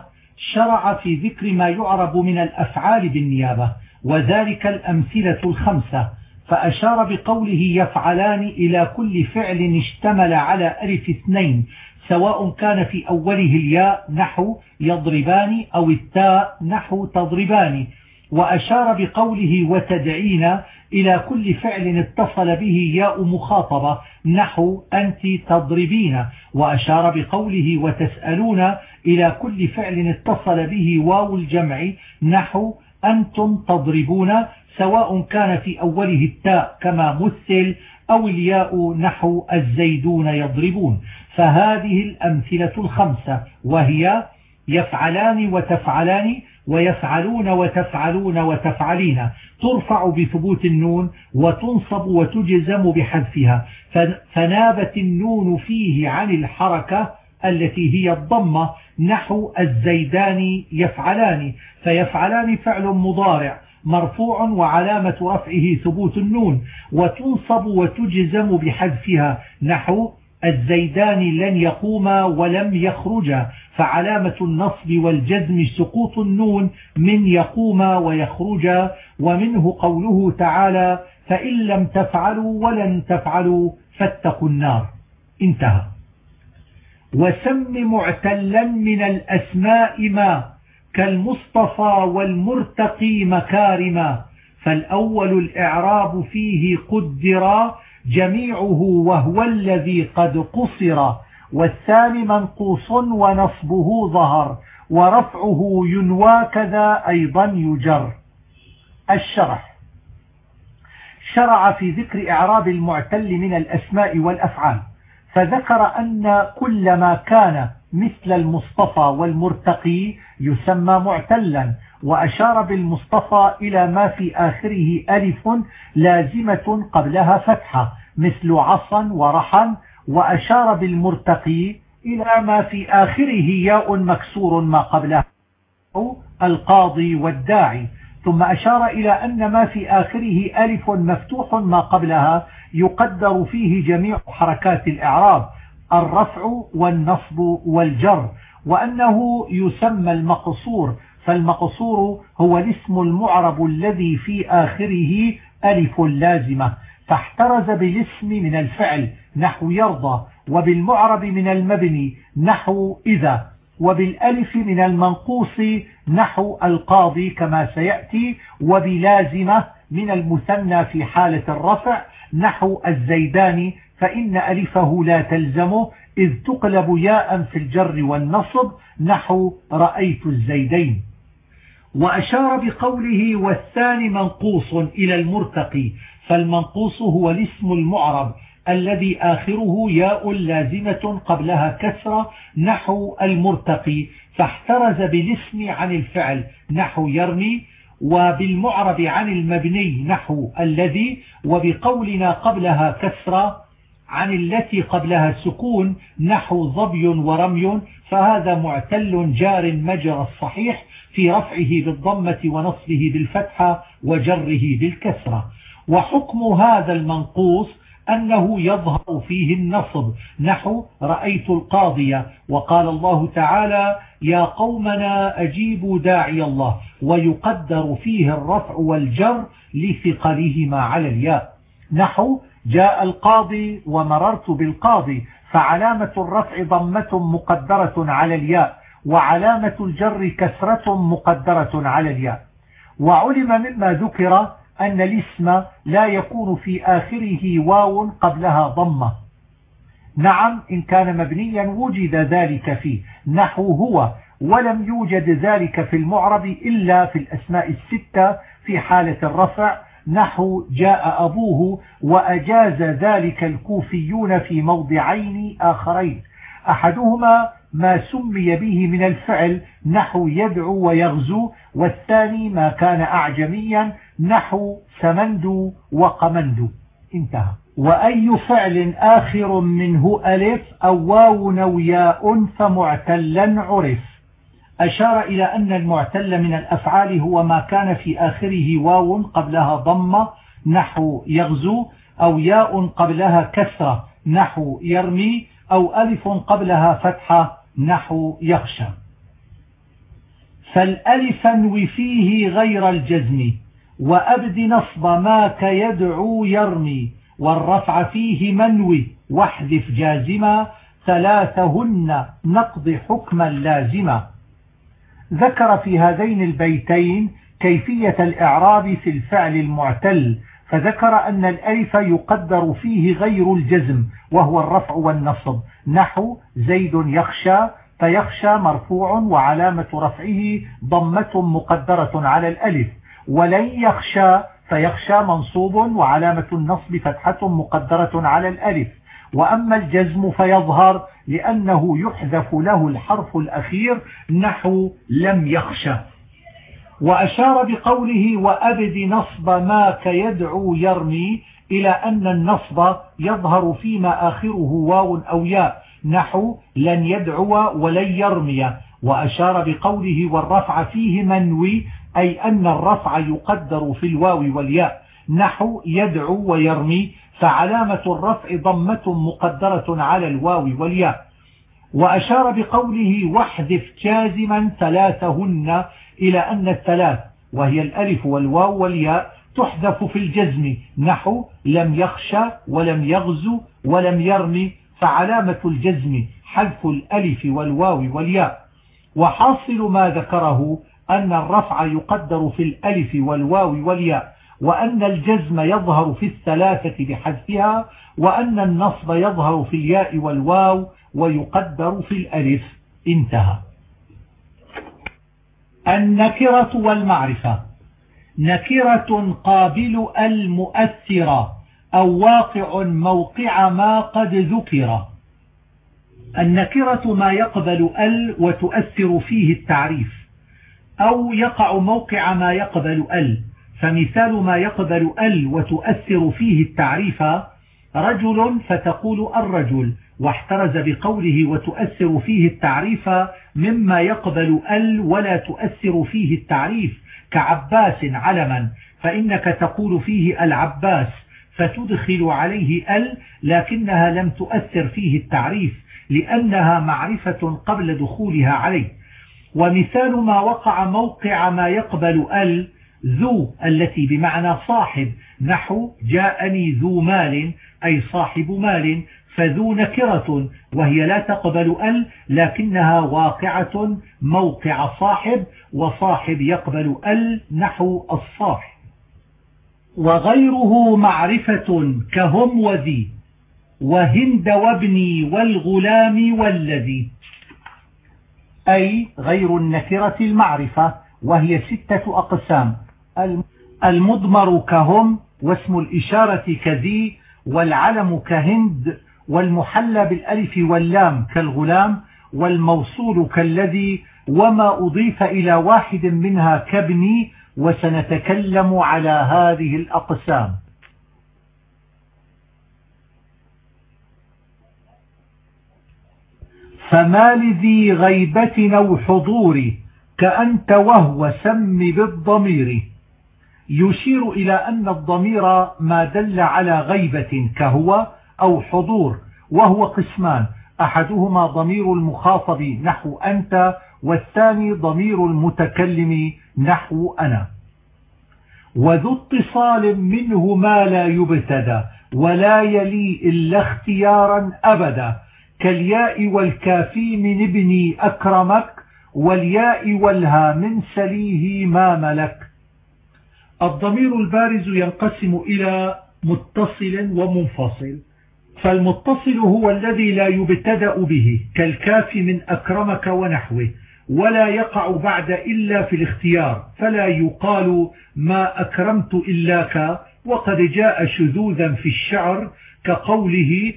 شرع في ذكر ما يعرب من الأفعال بالنيابة وذلك الأمثلة الخمسة. فأشار بقوله يفعلان إلى كل فعل اشتمل على ألف اثنين سواء كان في أوله الياء نحو يضربان أو التاء نحو تضربان. وأشار بقوله وتدعين إلى كل فعل اتصل به ياء مخاطبة نحو أنت تضربين وأشار بقوله وتسألون إلى كل فعل اتصل به واو الجمع نحو أنتم تضربون سواء كان في أوله التاء كما مثل أو الياء نحو الزيدون يضربون فهذه الأمثلة الخمسة وهي يفعلان وتفعلان ويفعلون وتفعلون وتفعلين. ترفع بثبوت النون وتنصب وتجزم بحذفها. فنابت النون فيه عن الحركة التي هي الضمة نحو الزيدان يفعلان. فيفعلان فعل مضارع مرفوع وعلامة رفعه ثبوت النون. وتنصب وتجزم بحذفها نحو الزيدان لن يقوما ولم يخرجا فعلامة النصب والجزم سقوط النون من يقوما ويخرجا ومنه قوله تعالى فإن لم تفعلوا ولن تفعلوا فاتقوا النار. انتهى. وسم معتلا من الأسماء ما كالمصطفى والمرتقي مكارما فالأول الإعراب فيه قدر جميعه وهو الذي قد قصر والثاني منقوص ونصبه ظهر ورفعه ينوى كذا أيضا يجر. الشرح. شرع في ذكر إعراب المعتل من الأسماء والأفعال فذكر أن كل ما كان مثل المصطفى والمرتقي يسمى معتلا وأشار بالمصطفى إلى ما في آخره ألف لازمة قبلها فتحة مثل عصا ورحا وأشار بالمرتقي إلى ما في آخره ياء مكسور ما قبلها القاضي والداعي. ثم أشار إلى أن ما في آخره ألف مفتوح ما قبلها يقدر فيه جميع حركات الإعراب الرفع والنصب والجر وأنه يسمى المقصور فالمقصور هو الاسم المعرب الذي في آخره ألف لازمة فاحترز بالاسم من الفعل نحو يرضى وبالمعرب من المبني نحو إذا وبالألف من المنقوص نحو القاضي كما سيأتي وبلازمة من المثنى في حالة الرفع نحو الزيداني فإن ألفه لا تلزمه إذ تقلب ياء في الجر والنصب نحو رأيت الزيدين. وأشار بقوله والثاني منقوص إلى المرتقي فالمنقوص هو الاسم المعرب الذي آخره ياء لازمة قبلها كسرة نحو المرتقي فاحترز بالاسم عن الفعل نحو يرمي وبالمعرب عن المبني نحو الذي وبقولنا قبلها كسرة عن التي قبلها سكون نحو ظبي ورمي فهذا معتل جار مجرى الصحيح في رفعه بالضمة ونصبه بالفتحة وجره بالكسرة. وحكم هذا المنقوص أنه يظهر فيه النصب. نحو رأيت القاضية وقال الله تعالى يا قومنا أجيبوا داعي الله. ويقدر فيه الرفع والجر لثقلهما على الياء. نحو جاء القاضي ومررت بالقاضي. فعلامة الرفع ضمة مقدرة على الياء. وعلامة الجر كسرة مقدرة على الياء. وعلم مما ذكر أن الاسم لا يكون في آخره واو قبلها ضمة. نعم إن كان مبنيا وجد ذلك فيه. نحو هو ولم يوجد ذلك في المعرب إلا في الأسماء الستة في حالة الرفع. نحو جاء أبوه وأجاز ذلك الكوفيون في موضعين آخرين. أحدهما ما سمي به من الفعل نحو يدعو ويغزو والثاني ما كان أعجميا نحو سمند وقمند انتهى. وأي فعل آخر منه ألف أو واو نوياء فمعتلا عرف. أشار إلى أن المعتل من الأفعال هو ما كان في آخره واو قبلها ضمة نحو يغزو أو ياء قبلها كسرة نحو يرمي أو ألف قبلها فتحة نحو يخشى. فالألف انوي فيه غير الجزم وأبد نصب ما كيدعو يرمي والرفع فيه منوي واحذف جازما ثلاثهن نقض حكما لازما. ذكر في هذين البيتين كيفية الإعراب في الفعل المعتل فذكر أن الألف يقدر فيه غير الجزم وهو الرفع والنصب. نحو زيد يخشى فيخشى مرفوع وعلامة رفعه ضمة مقدرة على الألف. ولن يخشى فيخشى منصوب وعلامة النصب فتحة مقدرة على الألف. وأما الجزم فيظهر لأنه يحذف له الحرف الأخير نحو لم يخشى. وأشار بقوله وأبد نصب ما كيدعو يرمي إلى أن النصب يظهر فيما آخره واو أو ياء. نحو لن يدعو ولن يرمي. وأشار بقوله والرفع فيه منوي أي أن الرفع يقدر في الواو والياء. نحو يدعو ويرمي فعلامة الرفع ضمة مقدرة على الواو والياء. وأشار بقوله واحذف جازما ثلاثهن إلى أن الثلاث وهي الألف والواو والياء تحذف في الجزم. نحو لم يخشى ولم يغزو ولم يرمي فعلامة الجزم حذف الألف والواو والياء. وحاصل ما ذكره أن الرفع يقدر في الألف والواو والياء وأن الجزم يظهر في الثلاثة بحذفها وأن النصب يظهر في الياء والواو ويقدر في الألف. انتهى. النكرة والمعرفة. نكرة قابل المؤثرة أو واقع موقع ما قد ذكر. النكرة ما يقبل أل وتؤثر فيه التعريف أو يقع موقع ما يقبل أل. فمثال ما يقبل أل وتؤثر فيه التعريف رجل فتقول الرجل واحترز بقوله وتؤثر فيه التعريف مما يقبل أل ولا تؤثر فيه التعريف كعباس علما فإنك تقول فيه العباس فتدخل عليه أل لكنها لم تؤثر فيه التعريف لأنها معرفة قبل دخولها عليه. ومثال ما وقع موقع ما يقبل أل ذو التي بمعنى صاحب نحو جاءني ذو مال أي صاحب مال فذو نكرة وهي لا تقبل أل لكنها واقعة موقع صاحب وصاحب يقبل أل نحو الصاحب. وغيره معرفة كهم وذي وهند وابني والغلام والذي. أي غير النكرة المعرفة وهي ستة أقسام. المضمر كهم واسم الإشارة كذي والعلم كهند والمحلى بالألف واللام كالغلام والموصول كالذي وما أضيف إلى واحد منها كابني وسنتكلم على هذه الأقسام. فما لذي غيبة أو حضور كأنت وهو سم بالضمير. يشير إلى أن الضمير ما دل على غيبة كهو أو حضور وهو قسمان. أحدهما ضمير المخاطب نحو أنت والثاني ضمير المتكلم نحو أنا. وذو اتصال منه ما لا يبتدى ولا يلي إلا اختيارا أبدا. كالياء والكافي من ابني أكرمك والياء والها من سليه ما ملك. الضمير البارز ينقسم إلى متصل ومنفصل. فالمتصل هو الذي لا يبتدأ به كالكاف من أكرمك ونحوه ولا يقع بعد إلا في الاختيار فلا يقال ما أكرمت إلاك وقد جاء شذوذا في الشعر كقوله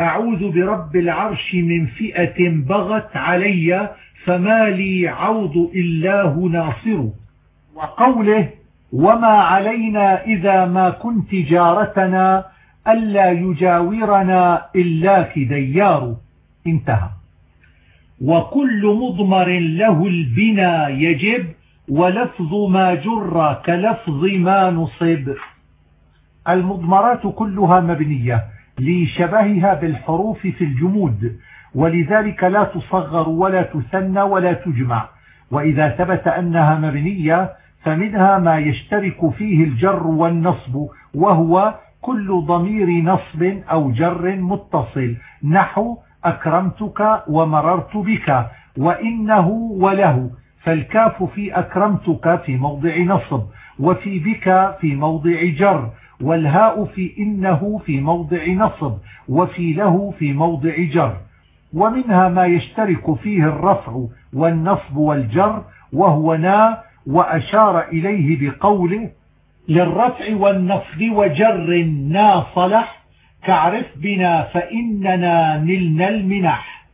أعوذ برب العرش من فئة بغت علي فما لي عوض إلاه ناصر. وقوله وما علينا إذا ما كنت جارتنا ألا يجاورنا إلاك ديار. انتهى. وكل مضمر له البنا يجب ولفظ ما جر كلفظ ما نصب. المضمرات كلها مبنية لشبهها بالحروف في الجمود ولذلك لا تصغر ولا تثنى ولا تجمع. وإذا ثبت أنها مبنية فمنها ما يشترك فيه الجر والنصب وهو كل ضمير نصب أو جر متصل. نحو أكرمتك ومررت بك وإنه وله. فالكاف في أكرمتك في موضع نصب وفي بك في موضع جر والهاء في إنه في موضع نصب وفي له في موضع جر. ومنها ما يشترك فيه الرفع والنصب والجر وهو نا وأشار إليه بقوله للرفع والنصب وجر نا صلح كعرف بنا فإننا نلنا المنح.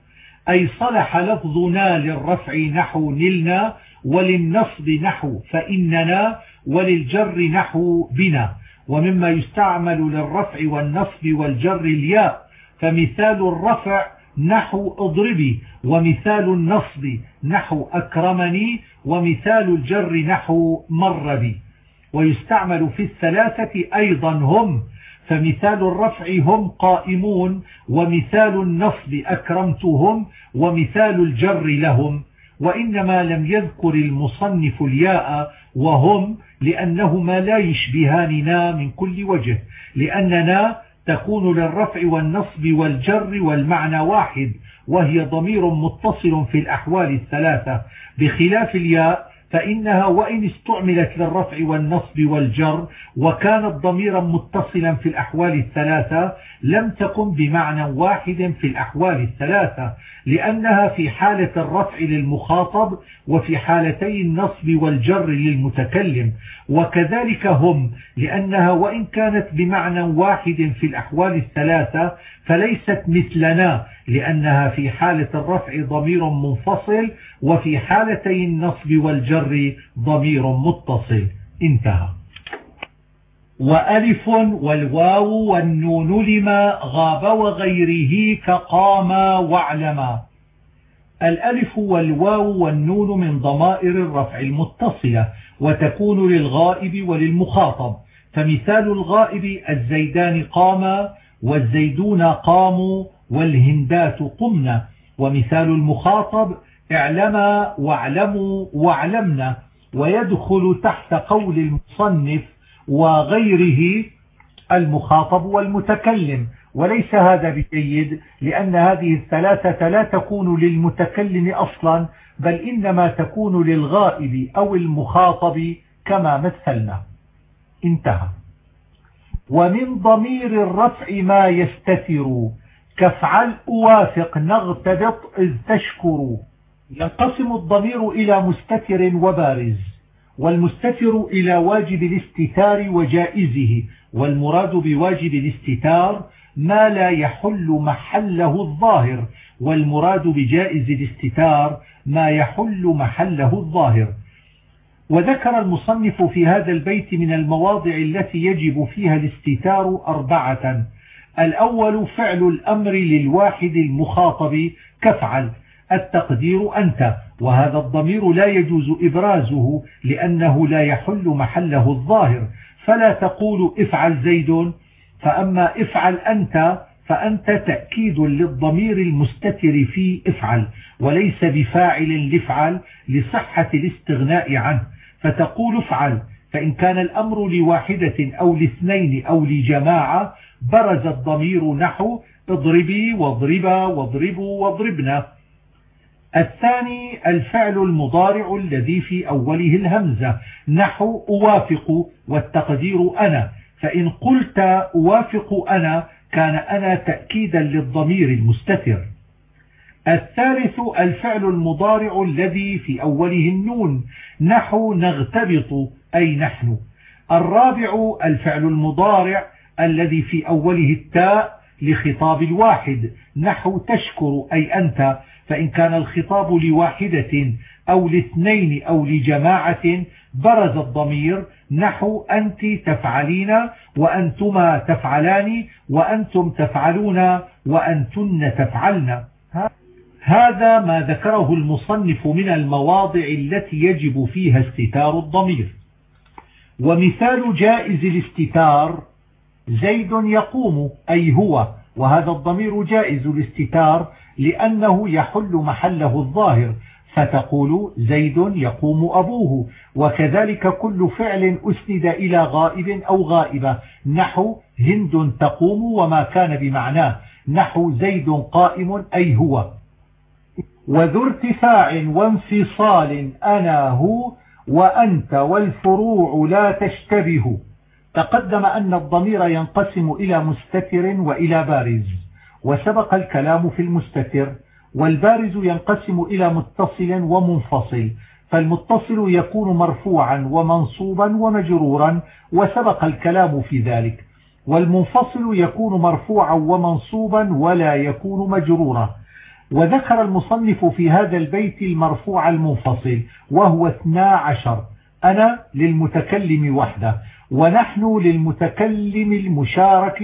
أي صلح لفظنا للرفع نحو نلنا وللنصب نحو فإننا وللجر نحو بنا. ومما يستعمل للرفع والنصب والجر الياء فمثال الرفع نحو اضربي ومثال النصب نحو أكرمني ومثال الجر نحو مر بي ويستعمل في الثلاثة أيضا هم فمثال الرفع هم قائمون ومثال النصب أكرمتهم ومثال الجر لهم. وإنما لم يذكر المصنف الياء وهم لأنهما لا يشبهاننا من كل وجه لأننا تكون للرفع والنصب والجر والمعنى واحد وهي ضمير متصل في الأحوال الثلاثة. بخلاف الياء فإنها وإن استعملت للرفع والنصب والجر وكانت ضميرا متصلا في الأحوال الثلاثة لم تكن بمعنى واحد في الأحوال الثلاثة لأنها في حالة الرفع للمخاطب وفي حالتي النصب والجر للمتكلم. وكذلك هم لأنها وإن كانت بمعنى واحد في الأحوال الثلاثة فليست مثلنا لأنها في حالة الرفع ضمير منفصل وفي حالتي النصب والجر ضمير متصل. انتهى. وألف والواو والنون لما غاب وغيره كقاما وعلما الألف والواو والنون من ضمائر الرفع المتصلة وتكون للغائب وللمخاطب. فمثال الغائب الزيدان قاما والزيدون قاموا والهندات قمنا. ومثال المخاطب اعلما واعلموا واعلمنا ويدخل تحت قول المصنف وغيره المخاطب والمتكلم. وليس هذا بجيد لأن هذه الثلاثة لا تكون للمتكلم أصلا بل إنما تكون للغائب أو المخاطب كما مثلنا. انتهى. ومن ضمير الرفع ما يستتر كفعل أوافق نغتبط إذ تشكر. ينقسم الضمير إلى مستتر وبارز والمستتر إلى واجب الاستتار وجائزه والمراد بواجب الاستتار ما لا يحل محله الظاهر والمراد بجائز الاستتار ما يحل محله الظاهر. وذكر المصنف في هذا البيت من المواضع التي يجب فيها الاستتار أربعة. الأول فعل الأمر للواحد المخاطب كفعل. التقدير أنت وهذا الضمير لا يجوز إبرازه لأنه لا يحل محله الظاهر. فلا تقول افعل زيد فأما افعل أنت فأنت تأكيد للضمير المستتر في افعل وليس بفاعل لفعل لصحة الاستغناء عنه. فتقول افعل فإن كان الأمر لواحدة أو لاثنين أو لجماعة برز الضمير نحو اضربي واضربا واضربوا واضربنا. الثاني الفعل المضارع الذي في أوله الهمزة. نحو أوافق والتقدير أنا. فإن قلت أوافق أنا كان أنا تأكيدا للضمير المستتر. الثالث الفعل المضارع الذي في أوله النون. نحو نغتبط أي نحن. الرابع الفعل المضارع الذي في أوله التاء لخطاب الواحد. نحو تشكر أي أنت. فإن كان الخطاب لواحدة أو لاثنين أو لجماعة برز الضمير نحو أنت تفعلين وأنتما تفعلان وأنتم تفعلون وأنتن تفعلن. هذا ما ذكره المصنف من المواضع التي يجب فيها استتار الضمير. ومثال جائز الاستتار زيد يقوم أي هو وهذا الضمير جائز الاستتار لأنه يحل محله الظاهر فتقول زيد يقوم أبوه وكذلك كل فعل أسند إلى غائب أو غائبة. نحو هند تقوم وما كان بمعناه. نحو زيد قائم أي هو. وذو ارتفاع وانفصال أنا هو وأنت والفروع لا تشتبه. تقدم أن الضمير ينقسم إلى مستتر وإلى بارز وسبق الكلام في المستتر والبارز ينقسم إلى متصل ومنفصل فالمتصل يكون مرفوعا ومنصوبا ومجرورا وسبق الكلام في ذلك والمنفصل يكون مرفوعا ومنصوبا ولا يكون مجرورا. وذكر المصنف في هذا البيت المرفوع المنفصل وهو 12 أنا للمتكلم وحده. ونحن للمتكلم المشارك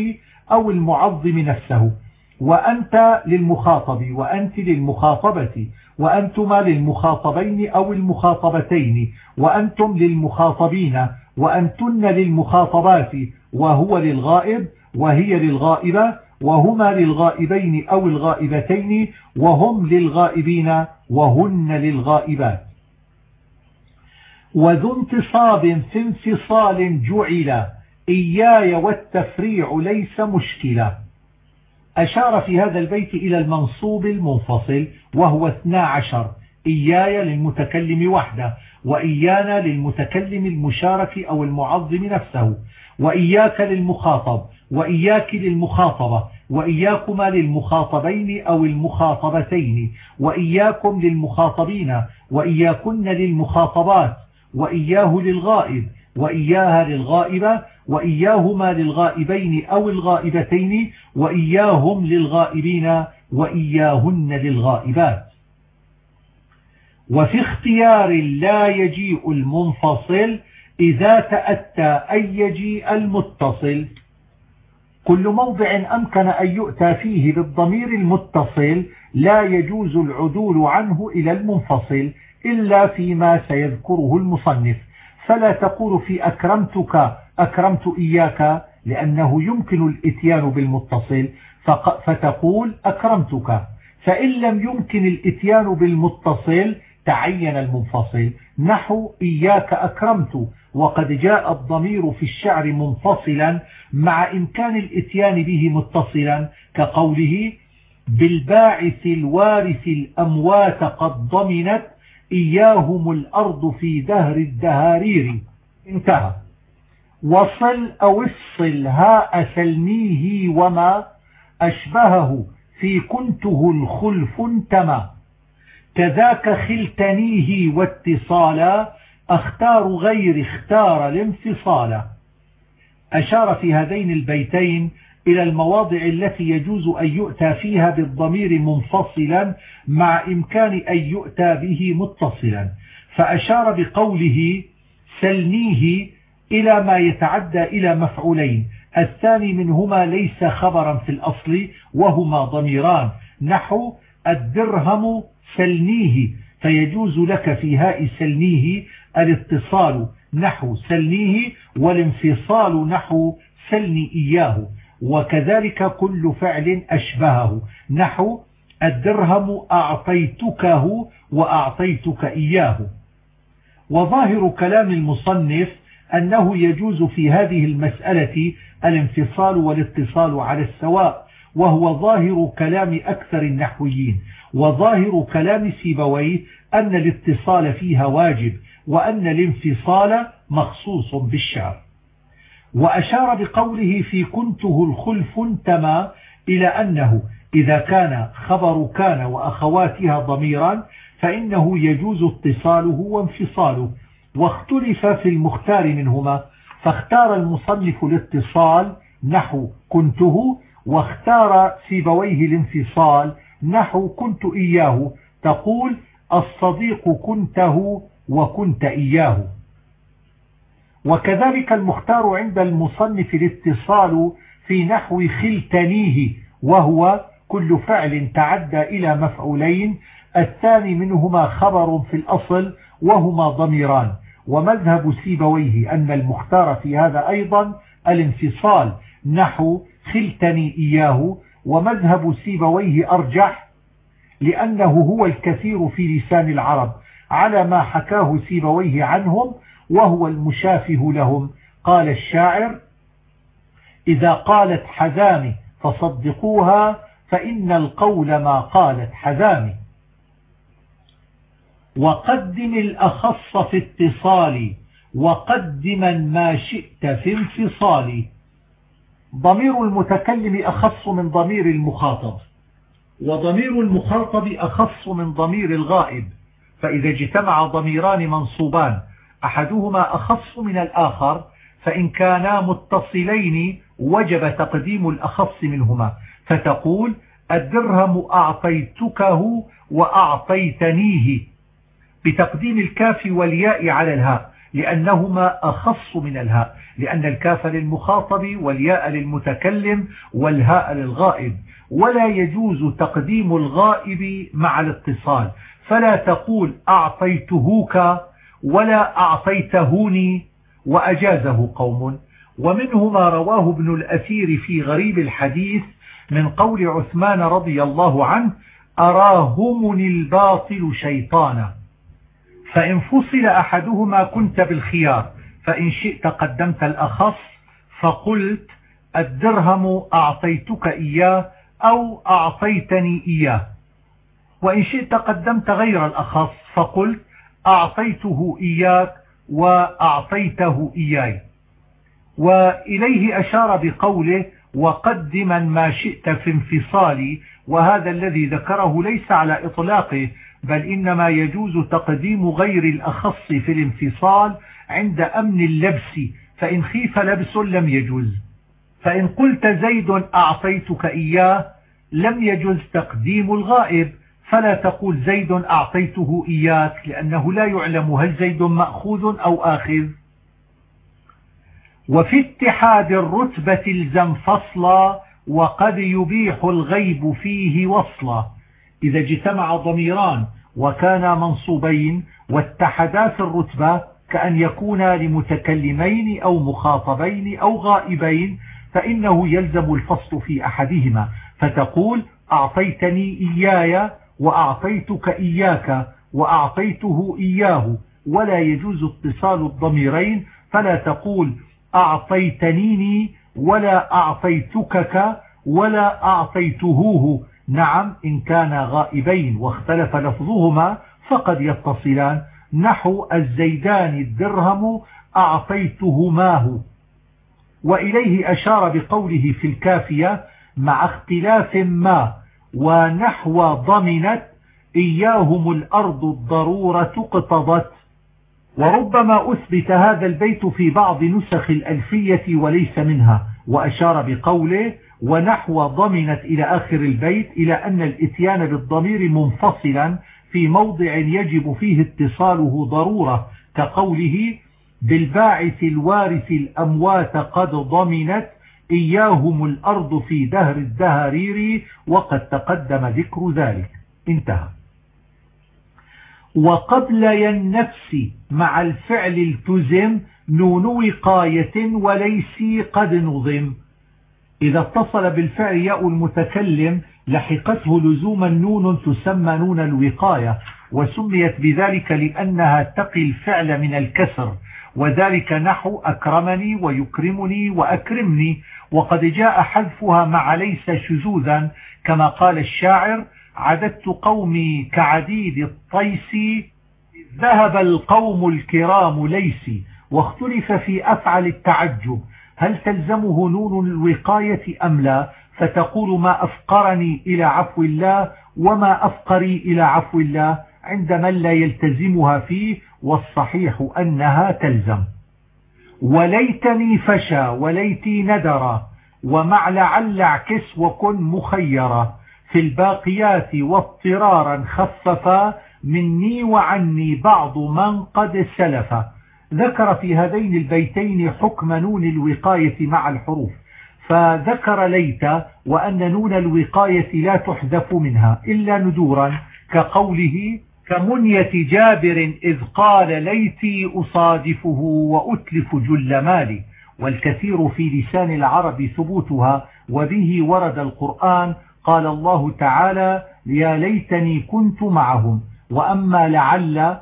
أو المعظم نفسه وأنت للمخاطب وأنت للمخاطبة وأنتما للمخاطبين أو المخاطبتين وأنتم للمخاطبين وأنتن للمخاطبات وهو للغائب وهي للغائبة وهما للغائبين أو الغائبتين وهم للغائبين وهن للغائبات. وذو انتصاب في انفصال جعل. إياي والتفريع ليس مشكلة أشار في هذا البيت إلى المنصوب المنفصل وهو 12 إياي للمتكلم وحده وإيانا للمتكلم المشارك أو المعظم نفسه. وإياك للمخاطب وإياك للمخاطبة وإياكما للمخاطبين أو المخاطبتين وإياكم للمخاطبين وإياكن للمخاطبات. وإياه للغائب وإياها للغائبة وإياهما للغائبين أو الغائبتين وإياهم للغائبين وإياهن للغائبات. وفي اختيار لا يجيء المنفصل إذا تأتى أن يجيء المتصل. كل موضع أمكن أن يؤتى فيه بالضمير المتصل لا يجوز العدول عنه إلى المنفصل. إلا فيما سيذكره المصنف. فلا تقول في أكرمتك أكرمت إياك لأنه يمكن الإتيان بالمتصل. فتقول أكرمتك. فإن لم يمكن الإتيان بالمتصل تعين المنفصل. نحو إياك أكرمت وقد جاء الضمير في الشعر منفصلا مع إمكان الإتيان به متصلا كقوله بالباعث الوارث الأموات قد ضمنت إياهم الأرض في دهر الدهارير. انتهى. وصل أو افصل هاء سلميه وما أشبهه في كنته الخلف انتمى. كذاك خلتنيه واتصالا أختار غير اختار الانفصال أشار في هذين البيتين إلى المواضع التي يجوز أن يؤتى فيها بالضمير منفصلا مع إمكان أن يؤتى به متصلا. فأشار بقوله سلنيه إلى ما يتعدى إلى مفعولين. الثاني منهما ليس خبرا في الأصل وهما ضميران. نحو الدرهم سلنيه فيجوز لك في هاء سلنيه الاتصال. نحو سلنيه والانفصال نحو سلني إياه. وكذلك كل فعل أشبهه. نحو الدرهم أعطيتكه وأعطيتك إياه. وظاهر كلام المصنف أنه يجوز في هذه المسألة الانفصال والاتصال على السواء وهو ظاهر كلام أكثر النحويين. وظاهر كلام سيبويه أن الاتصال فيها واجب وأن الانفصال مخصوص بالشعر وأشار بقوله في كنته الخلف انتمى إلى أنه إذا كان خبر كان وأخواتها ضميرا فإنه يجوز اتصاله وانفصاله. واختلف في المختار منهما فاختار المصنف الاتصال نحو كنته واختار سيبويه الانفصال نحو كنت إياه. تقول الصديق كنته وكنت إياه. وكذلك المختار عند المصنف الاتصال في نحو خلتنيه وهو كل فعل تعدى إلى مفعولين الثاني منهما خبر في الأصل وهما ضميران. ومذهب سيبويه أن المختار في هذا أيضا الانفصال نحو خلتني إياه. ومذهب سيبويه أرجح لأنه هو الكثير في لسان العرب على ما حكاه سيبويه عنهم وهو المشافه لهم. قال الشاعر إذا قالت حذامي فصدقوها فإن القول ما قالت حذامي وقدم الأخص في اتصال وقدما ما شئت في انفصال. ضمير المتكلم أخص من ضمير المخاطب. وضمير المخاطب أخص من ضمير الغائب. فإذا اجتمع ضميران منصوبان أحدهما أخص من الآخر فإن كانا متصلين وجب تقديم الأخص منهما. فتقول الدرهم أعطيتكه وأعطيتنيه بتقديم الكاف والياء على الهاء لأنهما أخص من الهاء لأن الكاف للمخاطب والياء للمتكلم والهاء للغائب. ولا يجوز تقديم الغائب مع الاتصال. فلا تقول أعطيتهوك ولا أعطيتهوني وأجازه قوم. ومنه ما رواه ابن الأثير في غريب الحديث من قول عثمان رضي الله عنه أراهمني الباطل شيطانا. فإن فصل أحدهما كنت بالخيار فإن شئت قدمت الأخص فقلت الدرهم أعطيتك إياه أو أعطيتني إياه. وإن شئت قدمت غير الأخص فقلت أعطيته إياك وأعطيته إياي. وإليه أشار بقوله وقدما ما شئت في انفصالي وهذا الذي ذكره ليس على إطلاقه بل إنما يجوز تقديم غير الأخص في الانفصال عند أمن اللبس فإن خيف لبس لم يجوز. فإن قلت زيد أعطيتك إياه لم يجوز تقديم الغائب. فلا تقول زيد أعطيته إياك لأنه لا يعلم هل زيد مأخوذ أو آخذ. وفي اتحاد الرتبة الزم فصلا وقد يبيح الغيب فيه وصلا. إذا اجتمع ضميران وكانا منصوبين واتحدا في الرتبة كأن يكونا لمتكلمين أو مخاطبين أو غائبين فإنه يلزم الفصل في أحدهما. فتقول أعطيتني إياي وأعطيتك إياك وأعطيته إياه ولا يجوز اتصال الضميرين فلا تقول أعطيتنيني ولا أعطيتكك ولا أعطيتهوه. نعم إن كان غائبين واختلف لفظهما فقد يتصلان. نحو الزيدان الدرهم أعطيتهماه. وإليه أشار بقوله في الكافية مع اختلاف ما ونحو ضمنت إياهم الأرض الضرورة اقتضت. وربما أثبت هذا البيت في بعض نسخ الألفية وليس منها وأشار بقوله ونحو ضمنت إلى آخر البيت إلى أن الإتيان بالضمير منفصلا في موضع يجب فيه اتصاله ضرورة كقوله بالباعث الوارث الأموات قد ضمنت إياهم الأرض في دهر الدهرير وقد تقدم ذكر ذلك. انتهى. وقبل النفس مع الفعل التزم نون وقاية وليس قد نظم. إذا اتصل بالفعل ياء المتكلم لحقته لزوما نون تسمى نون الوقاية وسميت بذلك لأنها تقي الفعل من الكسر. وذلك نحو أكرمني ويكرمني وأكرمني وقد جاء حذفها مع ليس شذوذا كما قال الشاعر عددت قومي كعديد الطيس ذهب القوم الكرام ليس واختلف في أفعل التعجب. هل تلزمه نون الوقاية أم لا؟ فتقول ما أفقرني إلى عفو الله وما أفقري إلى عفو الله. عند من لا يلتزمها فيه والصحيح أنها تلزم. وليتني فشى وليتي ندرا ومع لعل اعكس وكن مخيرا في الباقيات واضطرارا خففا مني وعني بعض من قد سلف. ذكر في هذين البيتين حكم نون الوقاية مع الحروف. فذكر ليت وأن نون الوقاية لا تحذف منها إلا ندورا كقوله كمنية جابر إذ قال ليتي أصادفه وأتلف جل مالي والكثير في لسان العرب ثبوتها وبه ورد القرآن قال الله تعالى يا ليتني كنت معهم وأما لعل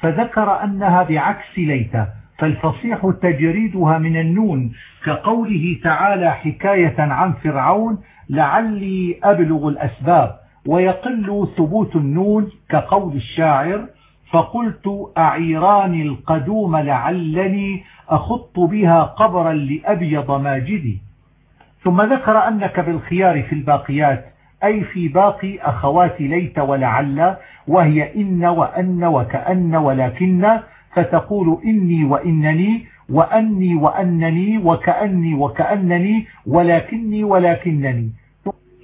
فذكر أنها بعكس ليت فالفصيح تجريدها من النون كقوله تعالى حكاية عن فرعون لعلي أبلغ الأسباب ويقل ثبوت النون كقول الشاعر فقلت أعيران القدوم لعلني أخط بها قبرا لأبيض ماجدي. ثم ذكر أنك بالخيار في الباقيات أي في باقي أخوات ليت ولعل وهي إن وأن وكأن ولكن فتقول إني وإنني وأني وأنني وكأني وكأنني ولكني ولكنني.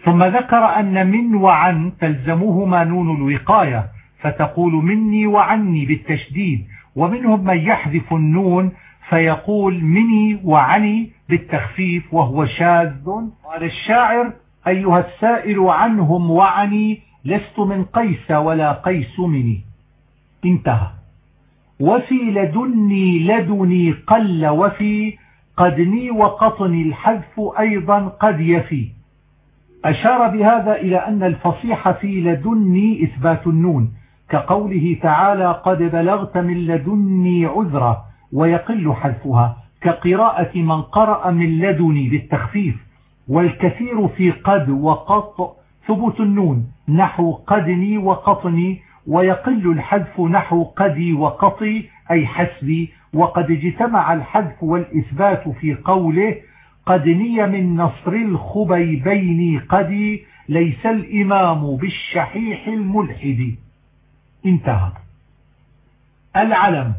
ثم ذكر أن من وعن تلزمهما نون الوقاية فتقول مني وعني بالتشديد ومنهم من يحذف النون فيقول مني وعني بالتخفيف وهو شاذ. قال الشاعر أيها السائل عنهم وعني لست من قيس ولا قيس مني. انتهى. وفي لدني لدني قل وفي قدني وقطني الحذف أيضا قد يفي. أشار بهذا إلى أن الفصيح في لدني إثبات النون كقوله تعالى قد بلغت من لدني عذرا ويقل حذفها كقراءة من قرأ من لدني بالتخفيف والكثير في قد وقط ثبوت النون نحو قدني وقطني ويقل الحذف نحو قدي وقطي أي حسبي وقد اجتمع الحذف والإثبات في قوله قد ني من نصر الخبيبين قدي ليس الإمام بالشحيح الملحد. انتهى العلم.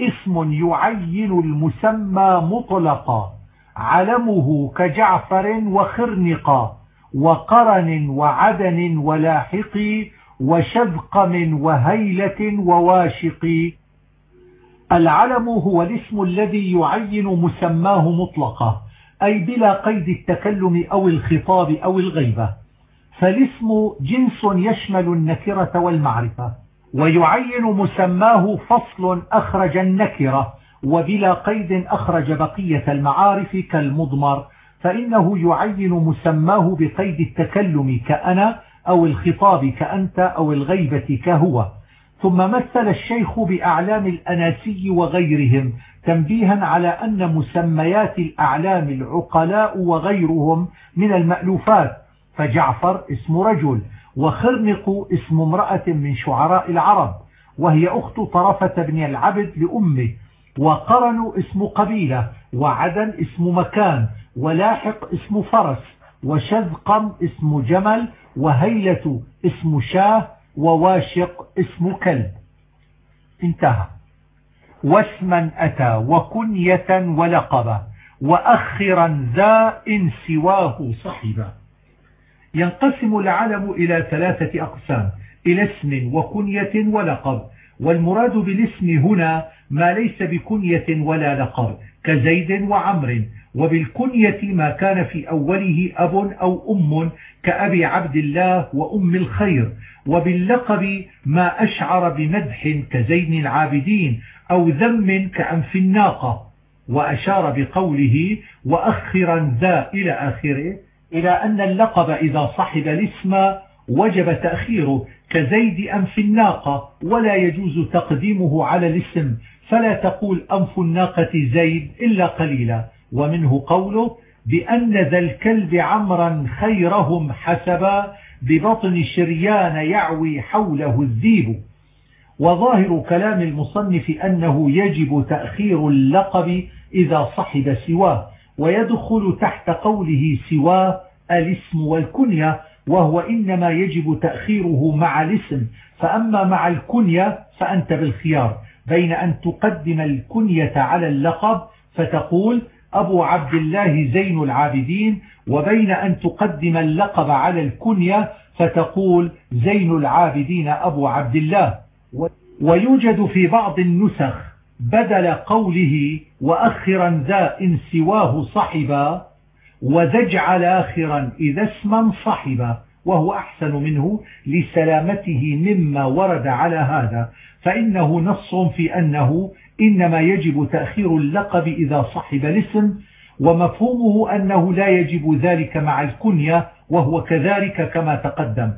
اسم يعين المسمى مطلقا. علمه كجعفر وخرنقا وقرن وعدن ولاحق وشذقم وهيلة وواشق. العلم هو الاسم الذي يعين مسماه مطلقا أي بلا قيد التكلم أو الخطاب أو الغيبة. فالاسم جنس يشمل النكرة والمعرفة ويعين مسماه فصل أخرج النكرة وبلا قيد أخرج بقية المعارف كالمضمر. فإنه يعين مسماه بقيد التكلم كأنا أو الخطاب كأنت أو الغيبة كهو. ثم مثل الشيخ بأعلام الأناسي وغيرهم تنبيها على أن مسميات الأعلام العقلاء وغيرهم من المألوفات فجعفر اسم رجل وخرنق اسم امرأة من شعراء العرب وهي أخت طرفة بن العبد لأمه وقرن اسم قبيلة وعدن اسم مكان ولاحق اسم فرس وشذقم اسم جمل وهيلة اسم شاه وواشق اسم كلب انتهى. واسما أتى وكنية ولقبا وأخرا ذا إن سواه صحبا. ينقسم العلم إلى ثلاثة أقسام إلى اسم وكنية ولقب. والمراد بالاسم هنا ما ليس بكنية ولا لقب كزيد وعمر. وبالكنية ما كان في أوله أب أو أم كأبي عبد الله وأم الخير وباللقب ما أشعر بمدح كزين العابدين أو ذم كأنف الناقة وأشار بقوله وأخرا ذا إلى آخره إلى أن اللقب إذا صحب الاسم وجب تأخيره كزيد أنف الناقة ولا يجوز تقديمه على الاسم فلا تقول أنف الناقة زيد إلا قليلا. ومنه قوله بأن ذا الكلب عمرا خيرهم حسبا ببطن شريان يعوي حوله الذيب. وظاهر كلام المصنف أنه يجب تأخير اللقب إذا صحب سواه ويدخل تحت قوله سواه الاسم والكنية وهو إنما يجب تأخيره مع الاسم. فأما مع الكنية فأنت بالخيار بين أن تقدم الكنية على اللقب فتقول أبو عبد الله زين العابدين وبين أن تقدم اللقب على الكنية فتقول زين العابدين أبو عبد الله. ويوجد في بعض النسخ بدل قوله وأخرا ذا إن سواه صحبا وزجعل آخرا إذا اسما صحبا وهو أحسن منه لسلامته مما ورد على هذا. فإنه نص في أنه إنما يجب تأخير اللقب إذا صحب الاسم ومفهومه أنه لا يجب ذلك مع الكنية وهو كذلك كما تقدم.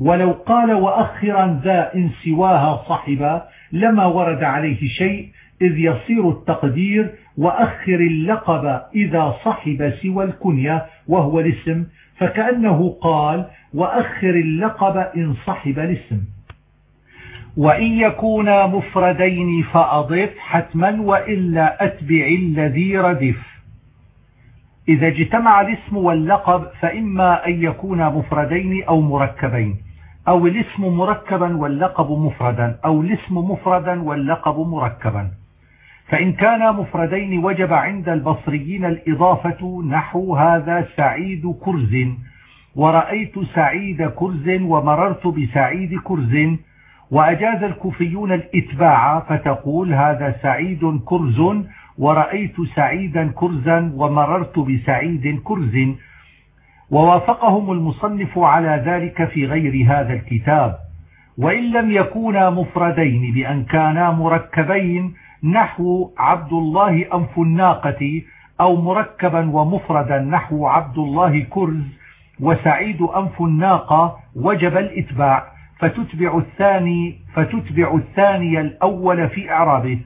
ولو قال وأخرا ذا إن سواها صحبا لما ورد عليه شيء إذ يصير التقدير وأخر اللقب إذا صحب سوى الكنية وهو الاسم فكأنه قال وأخر اللقب إن صحب الاسم. وإن يكونا مفردين فأضف حتما وإلا أتبع الذي ردف. إذا اجتمع الاسم واللقب فإما أن يكونا مفردين أو مركبين. أو الاسم مركبا واللقب مفردا. أو الاسم مفردا واللقب مركبا. فإن كانا مفردين وجب عند البصريين الإضافة نحو هذا سعيد كرز. ورأيت سعيد كرز ومررت بسعيد كرز. وأجاز الكوفيون الإتباع فتقول هذا سعيد كرز ورأيت سعيدا كرزا ومررت بسعيد كرز. ووافقهم المصنف على ذلك في غير هذا الكتاب. وإن لم يكونا مفردين بأن كانا مركبين نحو عبد الله أنف الناقة أو مركبا ومفردا نحو عبد الله كرز وسعيد أنف الناقة وجب الإتباع. فتتبع الثاني فتتبع الثاني الأول في إعرابه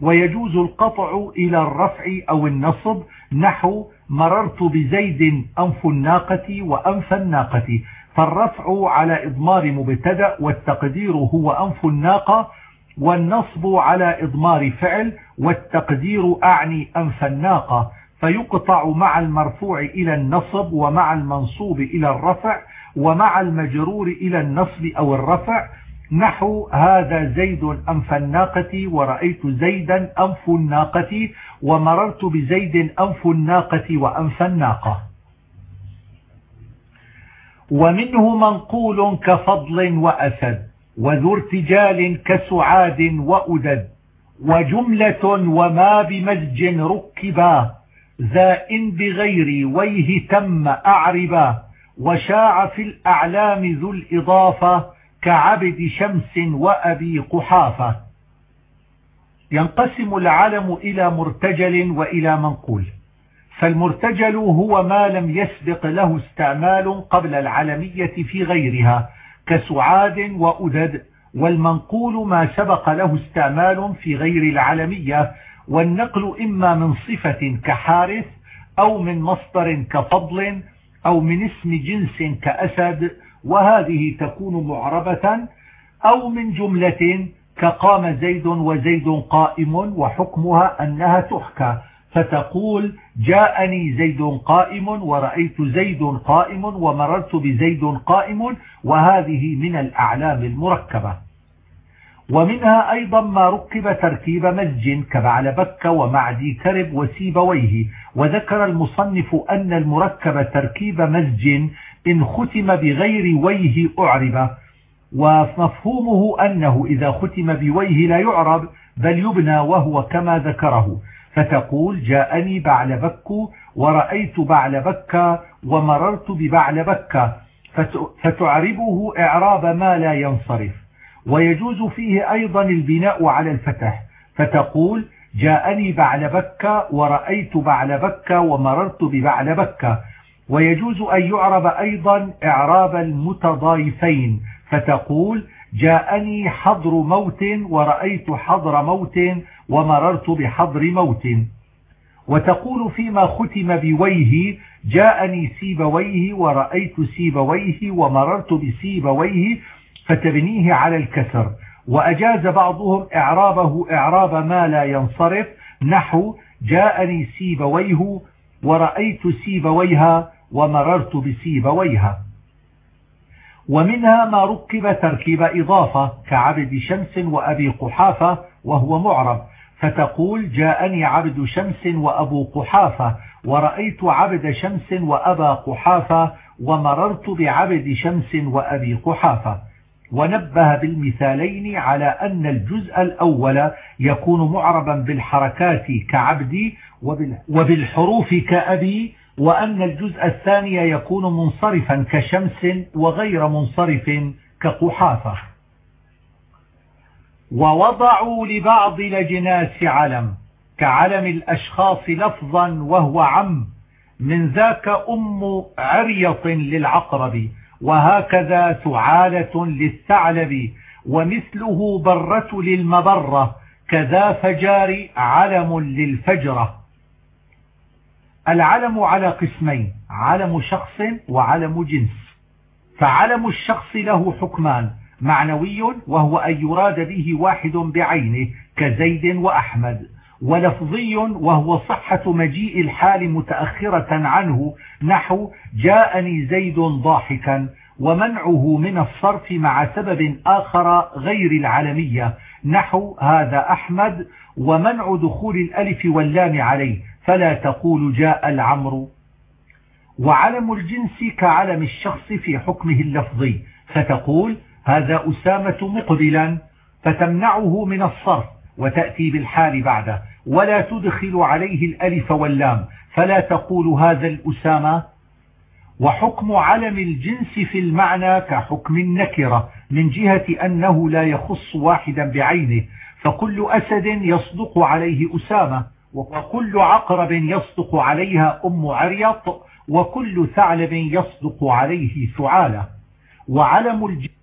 ويجوز القطع إلى الرفع أو النصب نحو مررت بزيد أنف الناقة وأنف الناقة فالرفع على إضمار مبتدأ والتقدير هو أنف الناقة والنصب على إضمار فعل والتقدير أعني أنف الناقة فيقطع مع المرفوع إلى النصب ومع المنصوب إلى الرفع ومع المجرور إلى النصب أو الرفع نحو هذا زيد أنف الناقة ورأيت زيدا أنف الناقة ومررت بزيد أنف الناقة وأنف الناقة ومنه منقول كفضل وأسد وذو ارتجال كسعاد وأدد وجملة وما بمزج ركبا ذا إن بغير ويه تم أعربا. وشاع في الأعلام ذو الإضافة كعبد شمس وأبي قحافة. ينقسم العلم إلى مرتجل وإلى منقول. فالمرتجل هو ما لم يسبق له استعمال قبل العلمية في غيرها كسعاد وأدد والمنقول ما سبق له استعمال في غير العلمية والنقل إما من صفة كحارث أو من مصدر كفضل أو من اسم جنس كأسد وهذه تكون معربة أو من جملة كقام زيد وزيد قائم وحكمها أنها تحكى. فتقول جاءني زيد قائم ورأيت زيد قائم ومررت بزيد قائم وهذه من الأعلام المركبة. ومنها أيضا ما ركب تركيب مزج كبعلبك ومعدي كرب وسيبويه وذكر المصنف أن المركب تركيب مزج إن ختم بغير ويه أعرب ومفهومه أنه إذا ختم بويه لا يعرب بل يبنى وهو كما ذكره. فتقول جاءني بعلبك ورأيت بعلبك ومررت ببعلبك فتعربه إعراب ما لا ينصرف. ويجوز فيه أيضا البناء على الفتح. فتقول جاءني بعلبك ورأيت بعلبك ومررت ببعلبك ويجوز أن يعرب أيضا إعراب المتضايفين. فتقول جاءني حضر موت ورأيت حضر موت ومررت بحضر موت. وتقول فيما ختم بويه جاءني سيبويه ورأيت سيبويه ومررت بسيبويه فتبنيه على الكسر. وأجاز بعضهم إعرابه إعراب ما لا ينصرف. نحو جاءني سيبويه ورأيت سيبويها ومررت بسيبويها. ومنها ما ركب تركيب إضافة كعبد شمس وأبي قحافة وهو معرب. فتقول جاءني عبد شمس وأبو قحافة ورأيت عبد شمس وأبا قحافة ومررت بعبد شمس وأبي قحافة. ونبه بالمثالين على أن الجزء الأول يكون معربا بالحركات كعبدي وبالحروف كأبي وأن الجزء الثاني يكون منصرفا كشمس وغير منصرف كقحافة. ووضعوا لبعض الأجناس علم كعلم الأشخاص لفظا وهو عم من ذاك أم عريط للعقرب. وهكذا ثعالة للثعلب ومثله برة للمبرة كذا فجار علم للفجرة. العلم على قسمين علم شخص وعلم جنس. فعلم الشخص له حكمان معنوي وهو أن يراد به واحد بعينه كزيد وأحمد. ولفظي وهو صحة مجيء الحال متأخرة عنه نحو جاءني زيد ضاحكا ومنعه من الصرف مع سبب آخر غير العلمية نحو هذا أحمد ومنع دخول الألف واللام عليه فلا تقول جاء العمر وعلم الجنس كعلم الشخص في حكمه اللفظي فتقول هذا أسامة مقبلا فتمنعه من الصرف وتأتي بالحال بعده ولا تدخل عليه الألف واللام. فلا تقول هذا الأسامة. وحكم علم الجنس في المعنى كحكم النكرة من جهة أنه لا يخص واحدا بعينه. فكل أسد يصدق عليه أسامة وكل عقرب يصدق عليها أم عريط وكل ثعلب يصدق عليه ثعالة وعلم الجنس